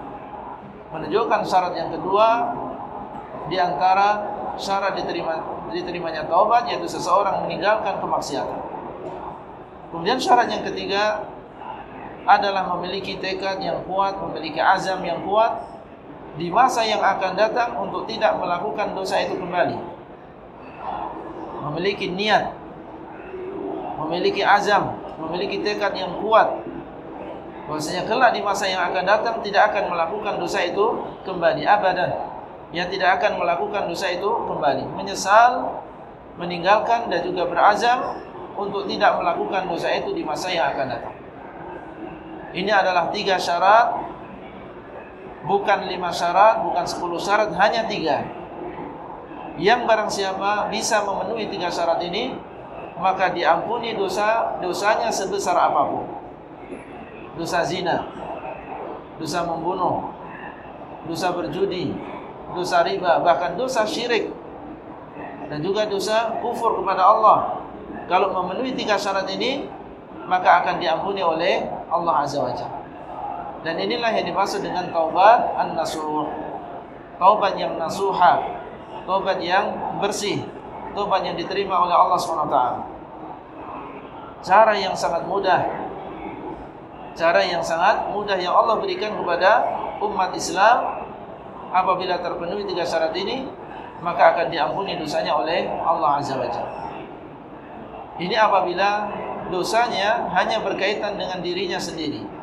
Menunjukkan syarat yang kedua di antara syarat diterima diterimanya taubat yaitu seseorang meninggalkan kemaksiatan. Kemudian syarat yang ketiga adalah memiliki tekad yang kuat, memiliki azam yang kuat di masa yang akan datang untuk tidak melakukan dosa itu kembali. Memiliki niat, memiliki azam memiliki tekad yang kuat. Bahwasanya kelak di masa yang akan datang tidak akan melakukan dosa itu kembali abadan. Yang tidak akan melakukan dosa itu kembali. Menyesal meninggalkan dan juga berazam untuk tidak melakukan dosa itu di masa yang akan datang. Ini adalah tiga syarat bukan lima syarat bukan sepuluh syarat hanya tiga yang barang siapa bisa memenuhi tiga syarat ini maka diampuni dosa dosanya sebesar apapun. Dosa zina, dosa membunuh, dosa berjudi, dosa riba, bahkan dosa syirik dan juga dosa kufur kepada Allah. Kalau memenuhi tiga syarat ini, maka akan diampuni oleh Allah Azza wa Jalla. Dan inilah yang dimaksud dengan taubat an-nasuh. Taubat yang nasuha, taubat yang bersih. Taubat yang diterima oleh Allah SWT Cara yang sangat mudah. Cara yang sangat mudah yang Allah berikan kepada umat Islam. Apabila terpenuhi tiga syarat ini Maka akan diampuni dosanya oleh Allah Azza wa Jalla. Ini apabila dosanya hanya berkaitan dengan dirinya sendiri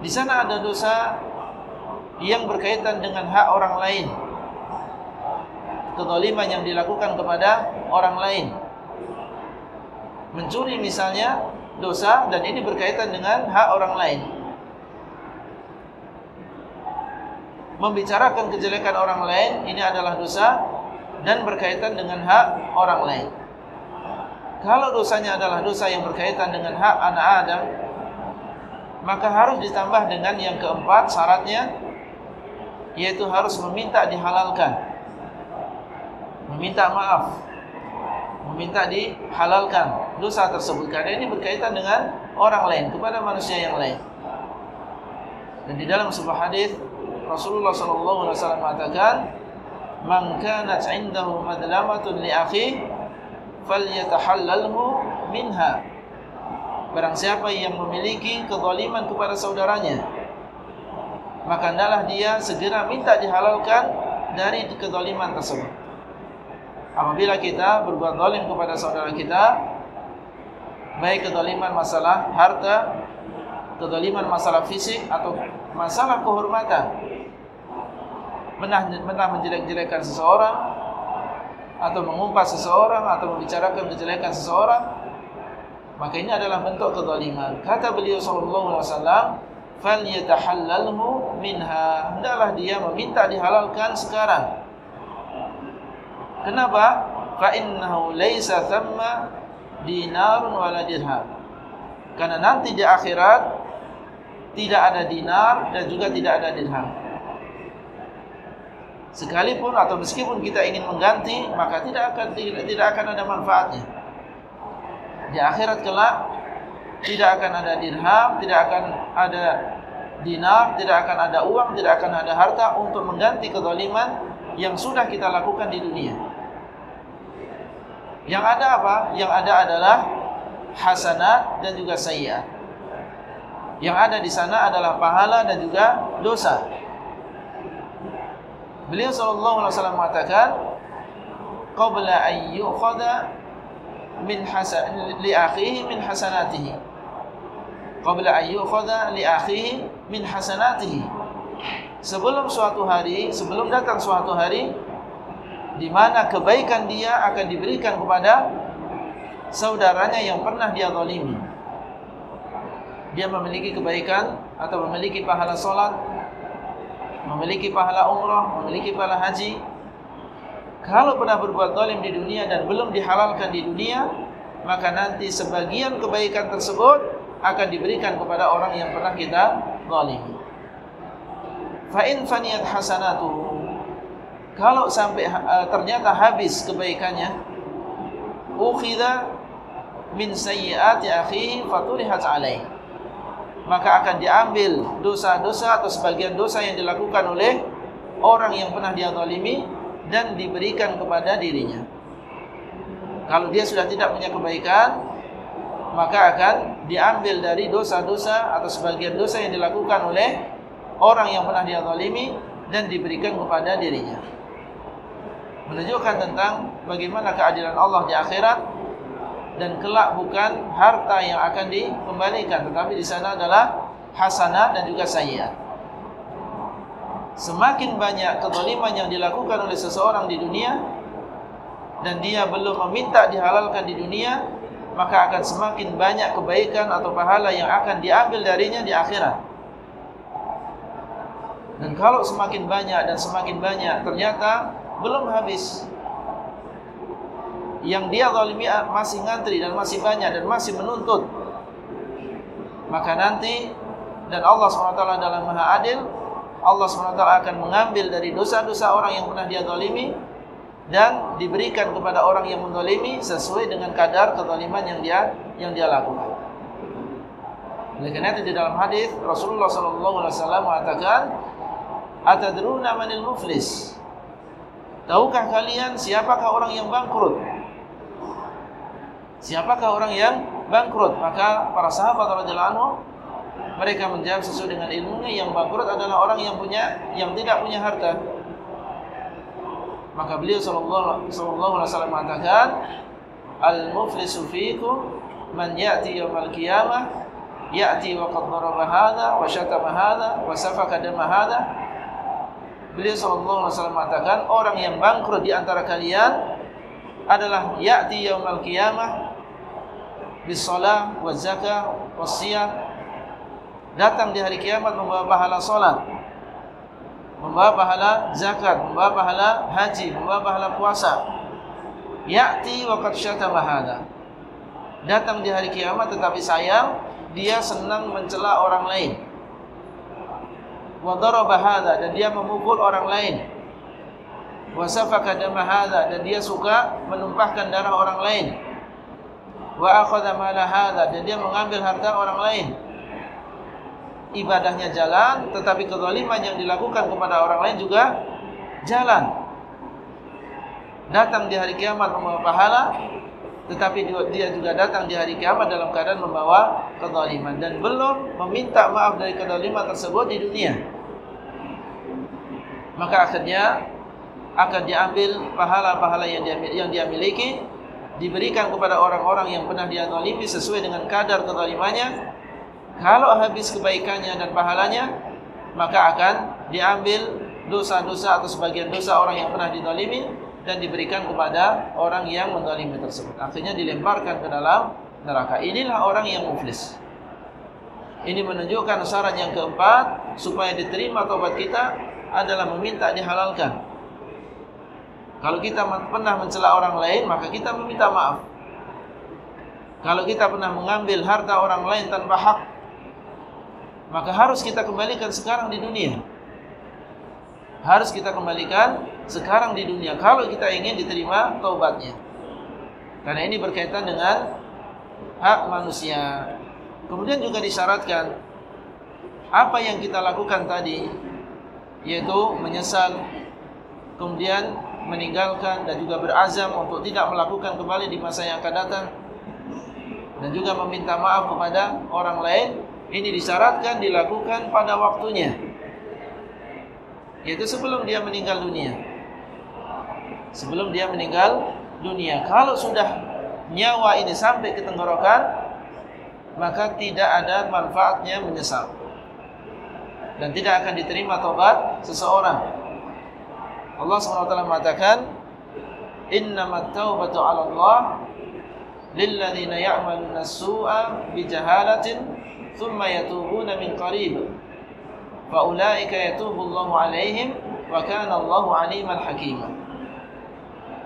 Di sana ada dosa yang berkaitan dengan hak orang lain kezaliman yang dilakukan kepada orang lain. Mencuri misalnya dosa dan ini berkaitan dengan hak orang lain. Membicarakan kejelekan orang lain ini adalah dosa dan berkaitan dengan hak orang lain. Kalau dosanya adalah dosa yang berkaitan dengan hak anak Adam, maka harus ditambah dengan yang keempat syaratnya yaitu harus meminta dihalalkan. Meminta maaf. Meminta dihalalkan. Dosa tersebut. Karena ini berkaitan dengan orang lain kepada manusia yang lain. Dan di dalam sebuah hadis Rasulullah sallallahu alaihi wasallam mengatakan man kanat 'indahu madlamatun li akhi falyatahallalhu minha barang siapa yang memiliki kezaliman kepada saudaranya maka hendaklah dia segera minta dihalalkan dari kezaliman tersebut. Apabila kita berbuat zalim kepada saudara kita baik kezaliman masalah harta kezaliman masalah fisik atau masalah kehormatan menah menjelek-jelekan seseorang atau mengumpas seseorang atau membicarakan kejelekan seseorang maka ini adalah bentuk kezaliman kata beliau sallallahu alaihi wasallam fal yatahallalhu minha hendaklah dia meminta dihalalkan sekarang Kenapa? Fa innahu laisa thamma dinarun wala dirham. Karena nanti di akhirat tidak ada dinar dan juga tidak ada dirham. sekalipun atau meskipun kita ingin mengganti maka tidak akan tidak, tidak akan ada manfaatnya di akhirat kelak tidak akan ada dirham tidak akan ada dinar tidak akan ada uang tidak akan ada harta untuk mengganti kezaliman yang sudah kita lakukan di dunia. Yang ada apa? Yang ada adalah hasanat dan juga sayyiat. Yang ada di sana adalah pahala dan juga dosa. Beliau sallallahu alaihi wasallam mengatakan qabla an yu'khadha min hasan li akhihi min hasanatihi. Qabla an yu'khadha li akhihi min hasanatihi. Sebelum suatu hari, sebelum datang suatu hari di mana kebaikan dia akan diberikan kepada saudaranya yang pernah dia zalimi. Dia memiliki kebaikan atau memiliki pahala solat memiliki pahala umrah, memiliki pahala haji. Kalau pernah berbuat zalim di dunia dan belum dihalalkan di dunia, maka nanti sebagian kebaikan tersebut akan diberikan kepada orang yang pernah kita zalim. Fa in faniyat hasanatuhu kalau sampai uh, ternyata habis kebaikannya ukhidha min sayyiati akhihi faturihat alaihi maka akan diambil dosa-dosa atau sebagian dosa yang dilakukan oleh orang yang pernah dia zalimi dan diberikan kepada dirinya. Kalau dia sudah tidak punya kebaikan, maka akan diambil dari dosa-dosa atau sebagian dosa yang dilakukan oleh orang yang pernah dia zalimi dan diberikan kepada dirinya. Menunjukkan tentang bagaimana keadilan Allah di akhirat dan kelak bukan harta yang akan dikembalikan tetapi di sana adalah hasanah dan juga sayyiat. Semakin banyak kezaliman yang dilakukan oleh seseorang di dunia dan dia belum meminta dihalalkan di dunia, maka akan semakin banyak kebaikan atau pahala yang akan diambil darinya di akhirat. Dan kalau semakin banyak dan semakin banyak ternyata belum habis yang dia zalimi masih ngantri dan masih banyak dan masih menuntut maka nanti dan Allah SWT dalam maha adil Allah SWT akan mengambil dari dosa-dosa orang yang pernah dia zalimi dan diberikan kepada orang yang menzalimi sesuai dengan kadar kezaliman yang dia yang dia lakukan. Oleh karena itu di dalam hadis Rasulullah wasallam mengatakan atadruna manil muflis Tahukah kalian siapakah orang yang bangkrut? Siapakah orang yang bangkrut? Maka para sahabat radhiyallahu mereka menjawab sesuai dengan ilmunya yang bangkrut adalah orang yang punya yang tidak punya harta. Maka beliau sallallahu alaihi wasallam mengatakan al-muflisu fiikum man ya'ti yaumil qiyamah ya'ti wa qad daraba hadha wa shatama hadha wa safaka dama hadha Beliau sallallahu alaihi wasallam mengatakan orang yang bangkrut di antara kalian adalah ya'ti yaumil qiyamah bisalah wa zakah wa siyam datang di hari kiamat membawa pahala salat membawa pahala zakat membawa pahala haji membawa pahala puasa. Ya'ti wa qad syatama hada datang di hari kiamat tetapi sayang dia senang mencela orang lain. Wa daraba hada dan dia memukul orang lain. Wa safaka dama hada dan dia suka menumpahkan darah orang lain. Wa akhadha mala hadha dan dia mengambil harta orang lain ibadahnya jalan tetapi kezaliman yang dilakukan kepada orang lain juga jalan. Datang di hari kiamat membawa pahala tetapi dia juga datang di hari kiamat dalam keadaan membawa kezaliman. Dan belum meminta maaf dari kezaliman tersebut di dunia. Maka akhirnya akan diambil pahala-pahala yang dia yang dia miliki diberikan kepada orang-orang yang pernah dia zalimi sesuai dengan kadar kezalimannya kalau habis kebaikannya dan pahalanya maka akan diambil dosa-dosa atau sebagian dosa orang yang pernah dizalimi dan diberikan kepada orang yang menzalimi tersebut. Akhirnya dilemparkan ke dalam neraka. Inilah orang yang muflis. Ini menunjukkan syarat yang keempat supaya diterima taubat kita adalah meminta dihalalkan. Kalau kita pernah mencela orang lain, maka kita meminta maaf. Kalau kita pernah mengambil harta orang lain tanpa hak, maka harus kita kembalikan sekarang di dunia. harus kita kembalikan sekarang di dunia kalau kita ingin diterima taubatnya. Karena ini berkaitan dengan hak manusia. Kemudian juga disyaratkan apa yang kita lakukan tadi yaitu menyesal kemudian meninggalkan dan juga berazam untuk tidak melakukan kembali di masa yang akan datang dan juga meminta maaf kepada orang lain ini disyaratkan dilakukan pada waktunya. Yaitu sebelum dia meninggal dunia. Sebelum dia meninggal dunia. Kalau sudah nyawa ini sampai ke tenggorokan maka tidak ada manfaatnya menyesal. Dan tidak akan diterima taubat seseorang. Allah SWT mengatakan innamat taubatu 'ala Allah lilladzina ya'maluna as-su'a bijahalatin min qarib fa ulaika yatubu Allahu 'alaihim wa kana Allahu 'aliman hakima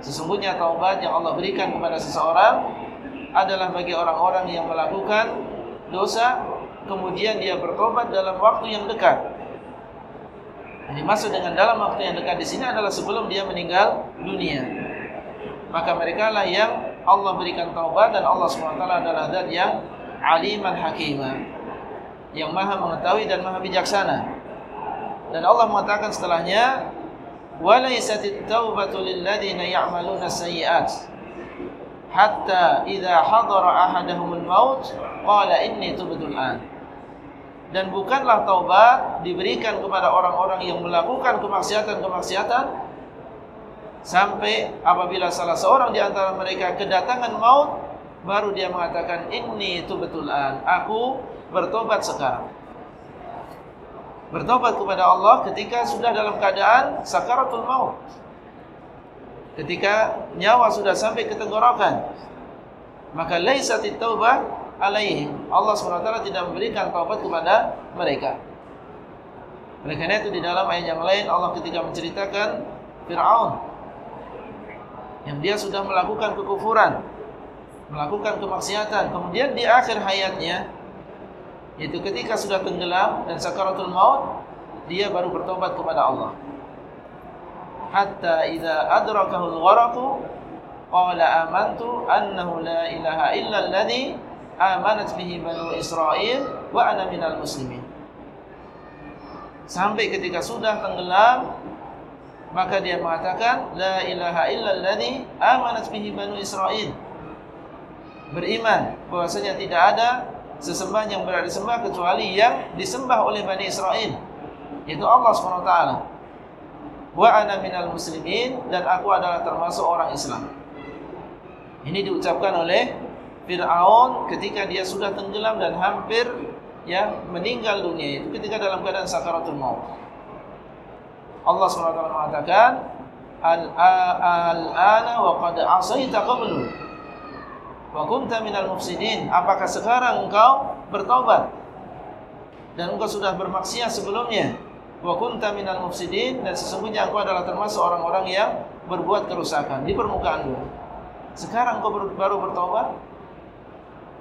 Sesungguhnya taubat yang Allah berikan kepada seseorang adalah bagi orang-orang yang melakukan dosa kemudian dia bertobat dalam waktu yang dekat ini masuk dengan dalam waktu yang dekat di sini adalah sebelum dia meninggal dunia. Maka mereka lah yang Allah berikan taubat dan Allah SWT adalah zat yang aliman hakimah Yang maha mengetahui dan maha bijaksana. Dan Allah mengatakan setelahnya, وَلَيْسَتِ التَّوْبَةُ لِلَّذِينَ يَعْمَلُونَ السَّيِّئَاتِ حَتَّى إِذَا حَضَرَ أَحَدَهُمُ الْمَوْتِ قَالَ إِنِّي تُبْتُ الْآنِ dan bukanlah taubat diberikan kepada orang-orang yang melakukan kemaksiatan-kemaksiatan sampai apabila salah seorang di antara mereka kedatangan maut baru dia mengatakan ini itu betulan aku bertobat sekarang. Bertobat kepada Allah ketika sudah dalam keadaan sakaratul maut. Ketika nyawa sudah sampai ke tenggorokan. Maka laisatit taubah alaihim. Allah SWT tidak memberikan taubat kepada mereka. Oleh karena itu di dalam ayat yang lain Allah ketika menceritakan Fir'aun yang dia sudah melakukan kekufuran melakukan kemaksiatan kemudian di akhir hayatnya yaitu ketika sudah tenggelam dan sakaratul maut dia baru bertobat kepada Allah hatta idza adrakahu al-gharq qala amantu annahu la ilaha illa alladhi amanat bihi banu Israel wa ana minal muslimin. Sampai ketika sudah tenggelam maka dia mengatakan la ilaha illalladzi amanat bihi banu Israel. Beriman bahwasanya tidak ada sesembahan yang berhak disembah kecuali yang disembah oleh Bani Israel. Yaitu Allah SWT wa ana minal muslimin dan aku adalah termasuk orang Islam. Ini diucapkan oleh Fir'aun ketika dia sudah tenggelam dan hampir ya meninggal dunia itu ketika dalam keadaan sakaratul maut. Allah SWT mengatakan Al-ana wa qad asaita qablu wa kunta minal mufsidin. Apakah sekarang engkau bertobat dan engkau sudah bermaksiat sebelumnya? Wa kunta minal mufsidin. Dan sesungguhnya engkau adalah termasuk orang-orang yang berbuat kerusakan di permukaan bumi. Sekarang engkau baru bertobat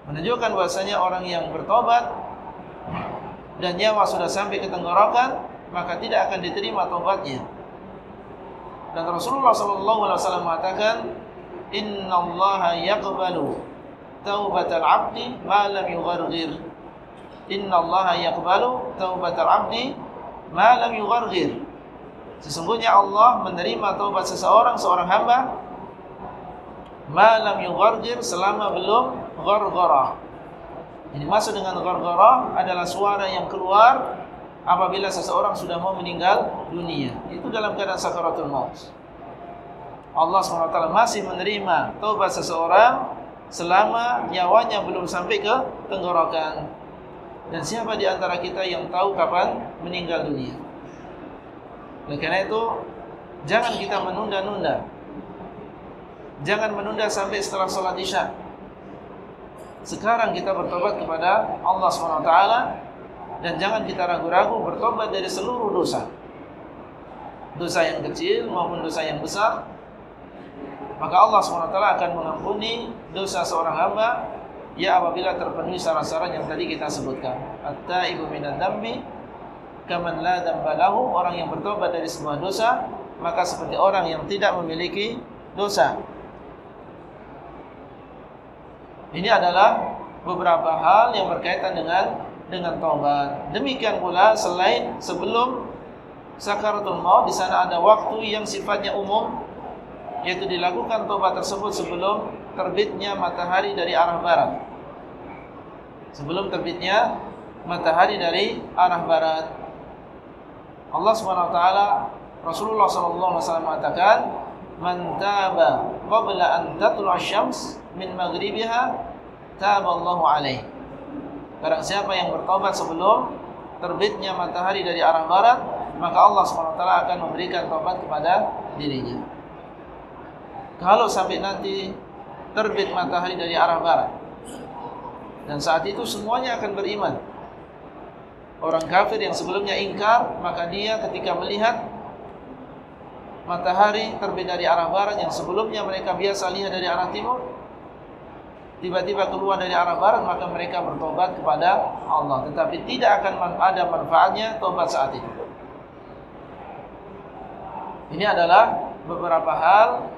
menunjukkan bahasanya orang yang bertobat dan nyawa sudah sampai ke tenggorokan maka tidak akan diterima tobatnya dan Rasulullah sallallahu alaihi wasallam mengatakan innallaha yaqbalu taubatal 'abdi ma lam yugharghir innallaha yaqbalu taubatal 'abdi ma lam yugharghir sesungguhnya Allah menerima taubat seseorang seorang hamba malam yughargir selama belum ghargharah. Ini masuk dengan ghargharah adalah suara yang keluar apabila seseorang sudah mau meninggal dunia. Itu dalam keadaan sakaratul maut. Allah SWT masih menerima taubat seseorang selama nyawanya belum sampai ke tenggorokan. Dan siapa di antara kita yang tahu kapan meninggal dunia? Oleh karena itu, jangan kita menunda-nunda Jangan menunda sampai setelah sholat isya. Sekarang kita bertobat kepada Allah SWT dan jangan kita ragu-ragu bertobat dari seluruh dosa. Dosa yang kecil maupun dosa yang besar. Maka Allah SWT akan mengampuni dosa seorang hamba ya apabila terpenuhi syarat-syarat yang tadi kita sebutkan. At-taibu minadz dzambi kaman la dzambalahu orang yang bertobat dari sebuah dosa maka seperti orang yang tidak memiliki dosa ini adalah beberapa hal yang berkaitan dengan dengan taubat demikian pula selain sebelum sakaratul maut di sana ada waktu yang sifatnya umum yaitu dilakukan taubat tersebut sebelum terbitnya matahari dari arah barat. Sebelum terbitnya matahari dari arah barat. Allah SWT Rasulullah SAW mengatakan man taba qabla an tatlu'a syams min maghribiha taba Allahu alaihi Barang siapa yang bertobat sebelum terbitnya matahari dari arah barat maka Allah SWT akan memberikan taubat kepada dirinya. Kalau sampai nanti terbit matahari dari arah barat, dan saat itu semuanya akan beriman. Orang kafir yang sebelumnya ingkar, maka dia ketika melihat matahari terbit dari arah barat yang sebelumnya mereka biasa lihat dari arah timur, tiba-tiba keluar dari arah barat, maka mereka bertobat kepada Allah. Tetapi tidak akan ada manfaatnya tobat saat itu. Ini adalah beberapa hal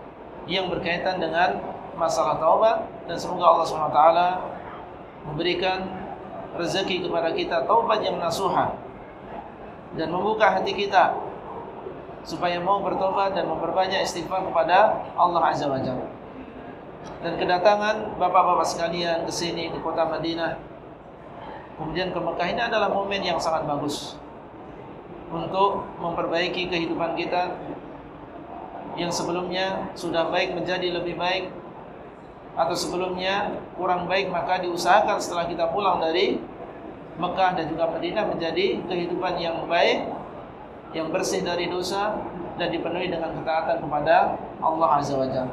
yang berkaitan dengan masalah taubat dan semoga Allah SWT memberikan rezeki kepada kita taubat yang nasuha dan membuka hati kita supaya mau bertobat dan memperbanyak istighfar kepada Allah Azza wa Jalla. Dan kedatangan bapak-bapak sekalian ke sini di kota Madinah kemudian ke Mekah ini adalah momen yang sangat bagus untuk memperbaiki kehidupan kita yang sebelumnya sudah baik menjadi lebih baik atau sebelumnya kurang baik maka diusahakan setelah kita pulang dari Mekah dan juga Madinah menjadi kehidupan yang baik yang bersih dari dosa dan dipenuhi dengan ketaatan kepada Allah Azza wa Jalla.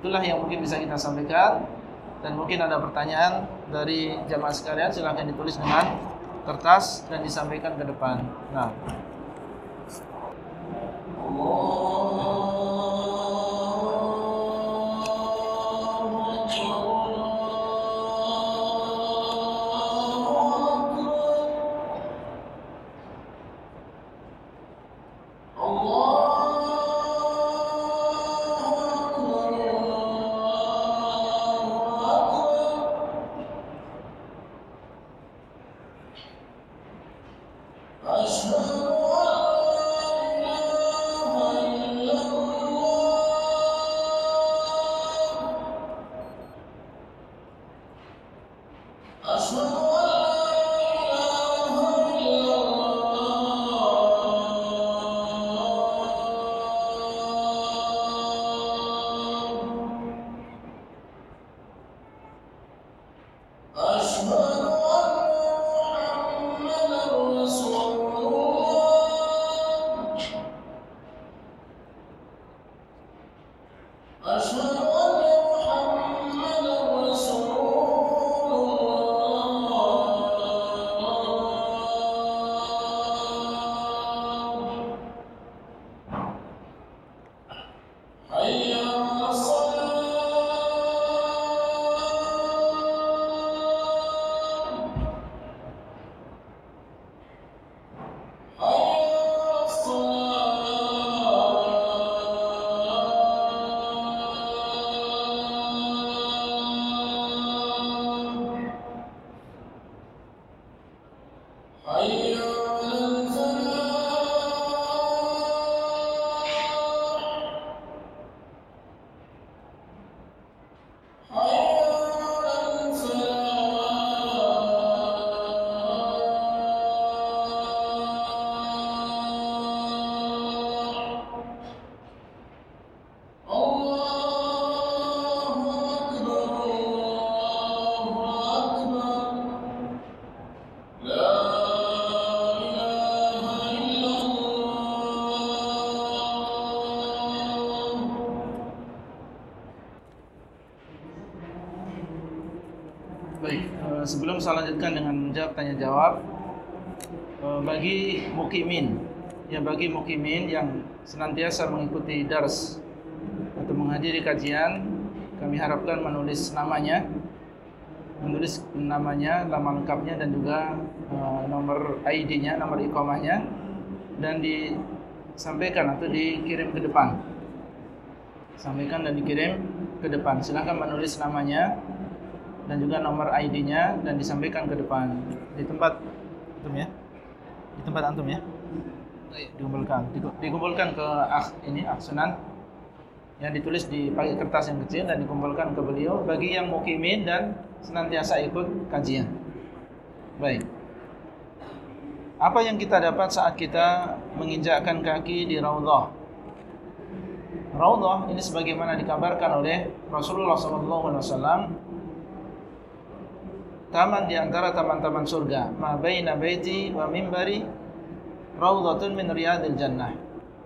Itulah yang mungkin bisa kita sampaikan dan mungkin ada pertanyaan dari jamaah sekalian silahkan ditulis dengan kertas dan disampaikan ke depan. Nah. Allah saya lanjutkan dengan menjawab tanya jawab eh, bagi mukimin ya bagi mukimin yang senantiasa mengikuti dars atau menghadiri kajian kami harapkan menulis namanya menulis namanya, nama lengkapnya dan juga uh, nomor ID-nya, nomor iqamahnya dan disampaikan atau dikirim ke depan. Sampaikan dan dikirim ke depan. Silakan menulis namanya dan juga nomor ID-nya dan disampaikan ke depan di tempat antum ya. Di tempat antum ya. Dikumpulkan, dikumpulkan ke akh ini akh sunan yang ditulis di pakai kertas yang kecil dan dikumpulkan ke beliau bagi yang mukimin dan senantiasa ikut kajian. Baik. Apa yang kita dapat saat kita menginjakkan kaki di raudhah? Raudhah ini sebagaimana dikabarkan oleh Rasulullah SAW taman di antara taman-taman surga, ma baina baiti wa mimbari raudhatun min riyadil jannah.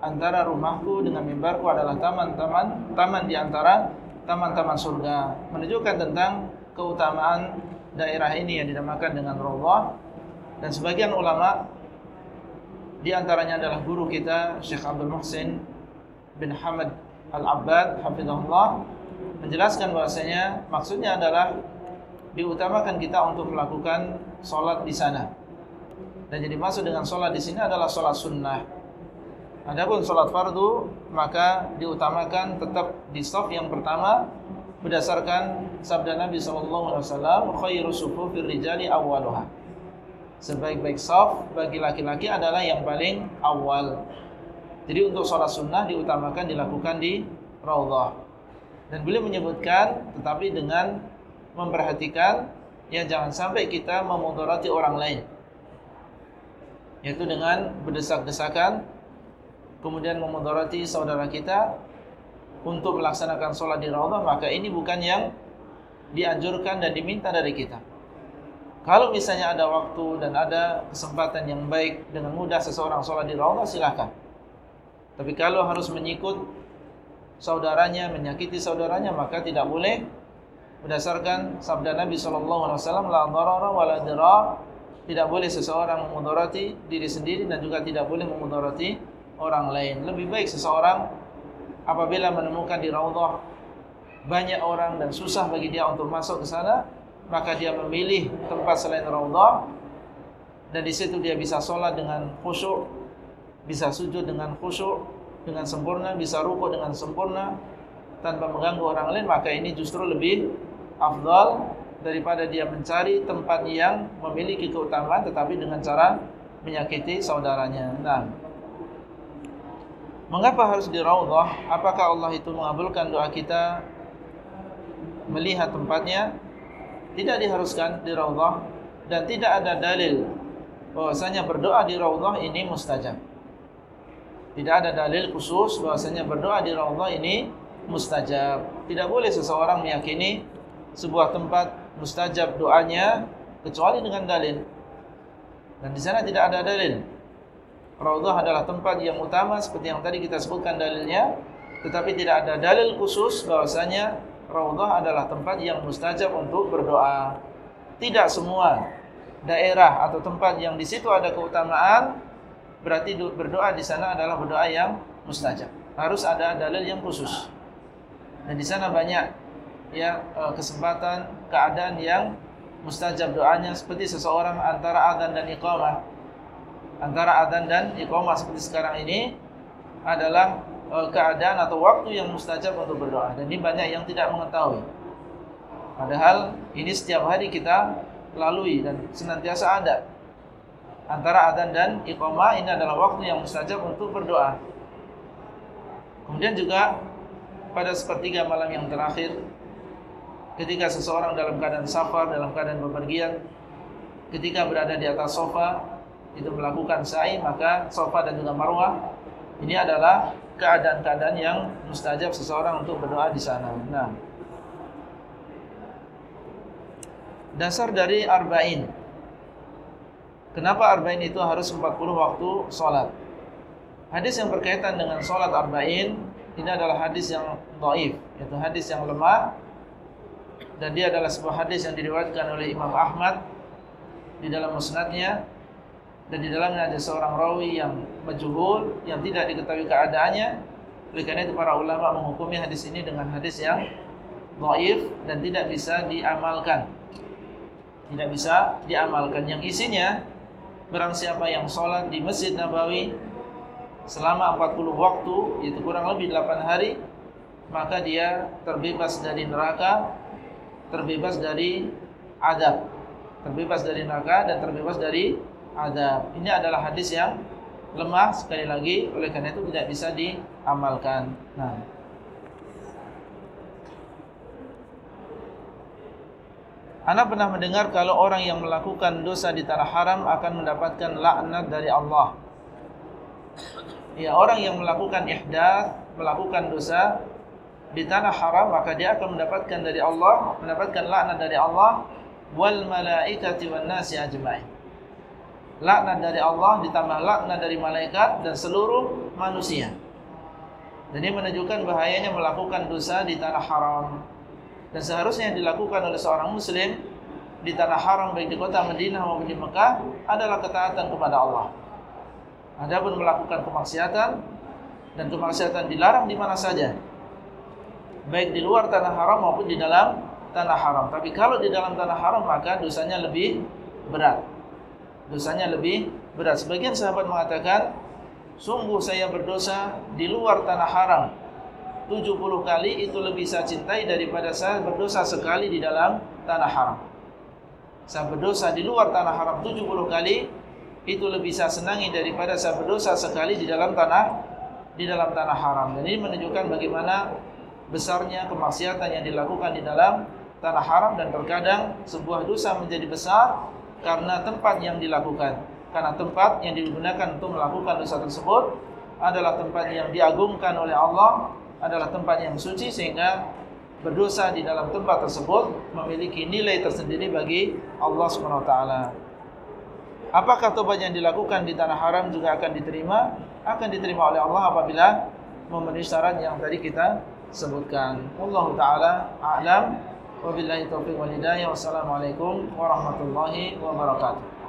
Antara rumahku dengan mimbarku adalah taman-taman taman di antara taman-taman surga. Menunjukkan tentang keutamaan daerah ini yang dinamakan dengan Raudhah dan sebagian ulama di antaranya adalah guru kita Syekh Abdul Muhsin bin Hamad Al-Abbad hafizahullah menjelaskan bahasanya maksudnya adalah diutamakan kita untuk melakukan solat di sana dan jadi maksud dengan solat di sini adalah solat sunnah Adapun solat fardu maka diutamakan tetap di saf yang pertama berdasarkan sabda Nabi sallallahu alaihi wasallam khairu awwaluha. Sebaik-baik saf bagi laki-laki adalah yang paling awal. Jadi untuk solat sunnah diutamakan dilakukan di raudhah. Dan beliau menyebutkan tetapi dengan memperhatikan ya jangan sampai kita memudarati orang lain. Yaitu dengan berdesak-desakan kemudian memudarati saudara kita untuk melaksanakan solat di raudhah maka ini bukan yang dianjurkan dan diminta dari kita. Kalau misalnya ada waktu dan ada kesempatan yang baik dengan mudah seseorang solat di raudhah silakan. Tapi kalau harus menyikut saudaranya, menyakiti saudaranya maka tidak boleh berdasarkan sabda Nabi sallallahu alaihi wasallam la darara dirar tidak boleh seseorang memudarati diri sendiri dan juga tidak boleh memudarati orang lain. Lebih baik seseorang apabila menemukan di raudhah banyak orang dan susah bagi dia untuk masuk ke sana, maka dia memilih tempat selain raudhah dan di situ dia bisa solat dengan khusyuk, bisa sujud dengan khusyuk dengan sempurna, bisa rukuk dengan sempurna tanpa mengganggu orang lain, maka ini justru lebih afdal daripada dia mencari tempat yang memiliki keutamaan tetapi dengan cara menyakiti saudaranya. Nah, Mengapa harus di raudhah? Apakah Allah itu mengabulkan doa kita melihat tempatnya? Tidak diharuskan di raudhah dan tidak ada dalil bahwasanya berdoa di raudhah ini mustajab. Tidak ada dalil khusus bahwasanya berdoa di raudhah ini mustajab. Tidak boleh seseorang meyakini sebuah tempat mustajab doanya kecuali dengan dalil. Dan di sana tidak ada dalil. Raudhah adalah tempat yang utama seperti yang tadi kita sebutkan dalilnya tetapi tidak ada dalil khusus bahwasanya Raudhah adalah tempat yang mustajab untuk berdoa tidak semua daerah atau tempat yang di situ ada keutamaan berarti berdoa di sana adalah berdoa yang mustajab harus ada dalil yang khusus dan di sana banyak ya eh, kesempatan keadaan yang mustajab doanya seperti seseorang antara azan dan iqamah antara adzan dan iqamah seperti sekarang ini adalah e, keadaan atau waktu yang mustajab untuk berdoa dan ini banyak yang tidak mengetahui. Padahal ini setiap hari kita lalui dan senantiasa ada. Antara adzan dan iqamah ini adalah waktu yang mustajab untuk berdoa. Kemudian juga pada sepertiga malam yang terakhir ketika seseorang dalam keadaan safar, dalam keadaan bepergian, ketika berada di atas sofa itu melakukan sa'i maka sofa dan juga marwah ini adalah keadaan-keadaan yang mustajab seseorang untuk berdoa di sana. Nah, dasar dari arba'in. Kenapa arba'in itu harus 40 waktu solat? Hadis yang berkaitan dengan solat arba'in ini adalah hadis yang dhaif, yaitu hadis yang lemah dan dia adalah sebuah hadis yang diriwayatkan oleh Imam Ahmad di dalam musnadnya. Dan di dalamnya ada seorang rawi yang majhul yang tidak diketahui keadaannya. Oleh karena itu para ulama menghukumi hadis ini dengan hadis yang dhaif dan tidak bisa diamalkan. Tidak bisa diamalkan. Yang isinya barang siapa yang sholat di Masjid Nabawi selama 40 waktu yaitu kurang lebih 8 hari maka dia terbebas dari neraka terbebas dari adab terbebas dari neraka dan terbebas dari adab ini adalah hadis yang lemah sekali lagi oleh karena itu tidak bisa diamalkan. Nah. Anda pernah mendengar kalau orang yang melakukan dosa di tanah haram akan mendapatkan laknat dari Allah. Ya, orang yang melakukan ihdath, melakukan dosa di tanah haram maka dia akan mendapatkan dari Allah, mendapatkan laknat dari Allah wal malaikati wan nasi ajma'in. Laknat dari Allah ditambah laknat dari malaikat dan seluruh manusia. Dan ini menunjukkan bahayanya melakukan dosa di tanah haram. Dan seharusnya yang dilakukan oleh seorang muslim di tanah haram baik di kota Madinah maupun di Mekah adalah ketaatan kepada Allah. Adapun melakukan kemaksiatan dan kemaksiatan dilarang di mana saja. Baik di luar tanah haram maupun di dalam tanah haram. Tapi kalau di dalam tanah haram maka dosanya lebih berat. Dosanya lebih berat. Sebagian sahabat mengatakan, sungguh saya berdosa di luar tanah haram 70 kali itu lebih saya cintai daripada saya berdosa sekali di dalam tanah haram. Saya berdosa di luar tanah haram 70 kali itu lebih saya senangi daripada saya berdosa sekali di dalam tanah di dalam tanah haram. Dan ini menunjukkan bagaimana besarnya kemaksiatan yang dilakukan di dalam tanah haram dan terkadang sebuah dosa menjadi besar karena tempat yang dilakukan. Karena tempat yang digunakan untuk melakukan dosa tersebut adalah tempat yang diagungkan oleh Allah adalah tempat yang suci sehingga berdosa di dalam tempat tersebut memiliki nilai tersendiri bagi Allah SWT. Apakah tobat yang dilakukan di tanah haram juga akan diterima? Akan diterima oleh Allah apabila memenuhi syarat yang tadi kita sebutkan. Allah Taala a'lam. Wabillahi taufiq wal hidayah. Wassalamualaikum warahmatullahi wabarakatuh.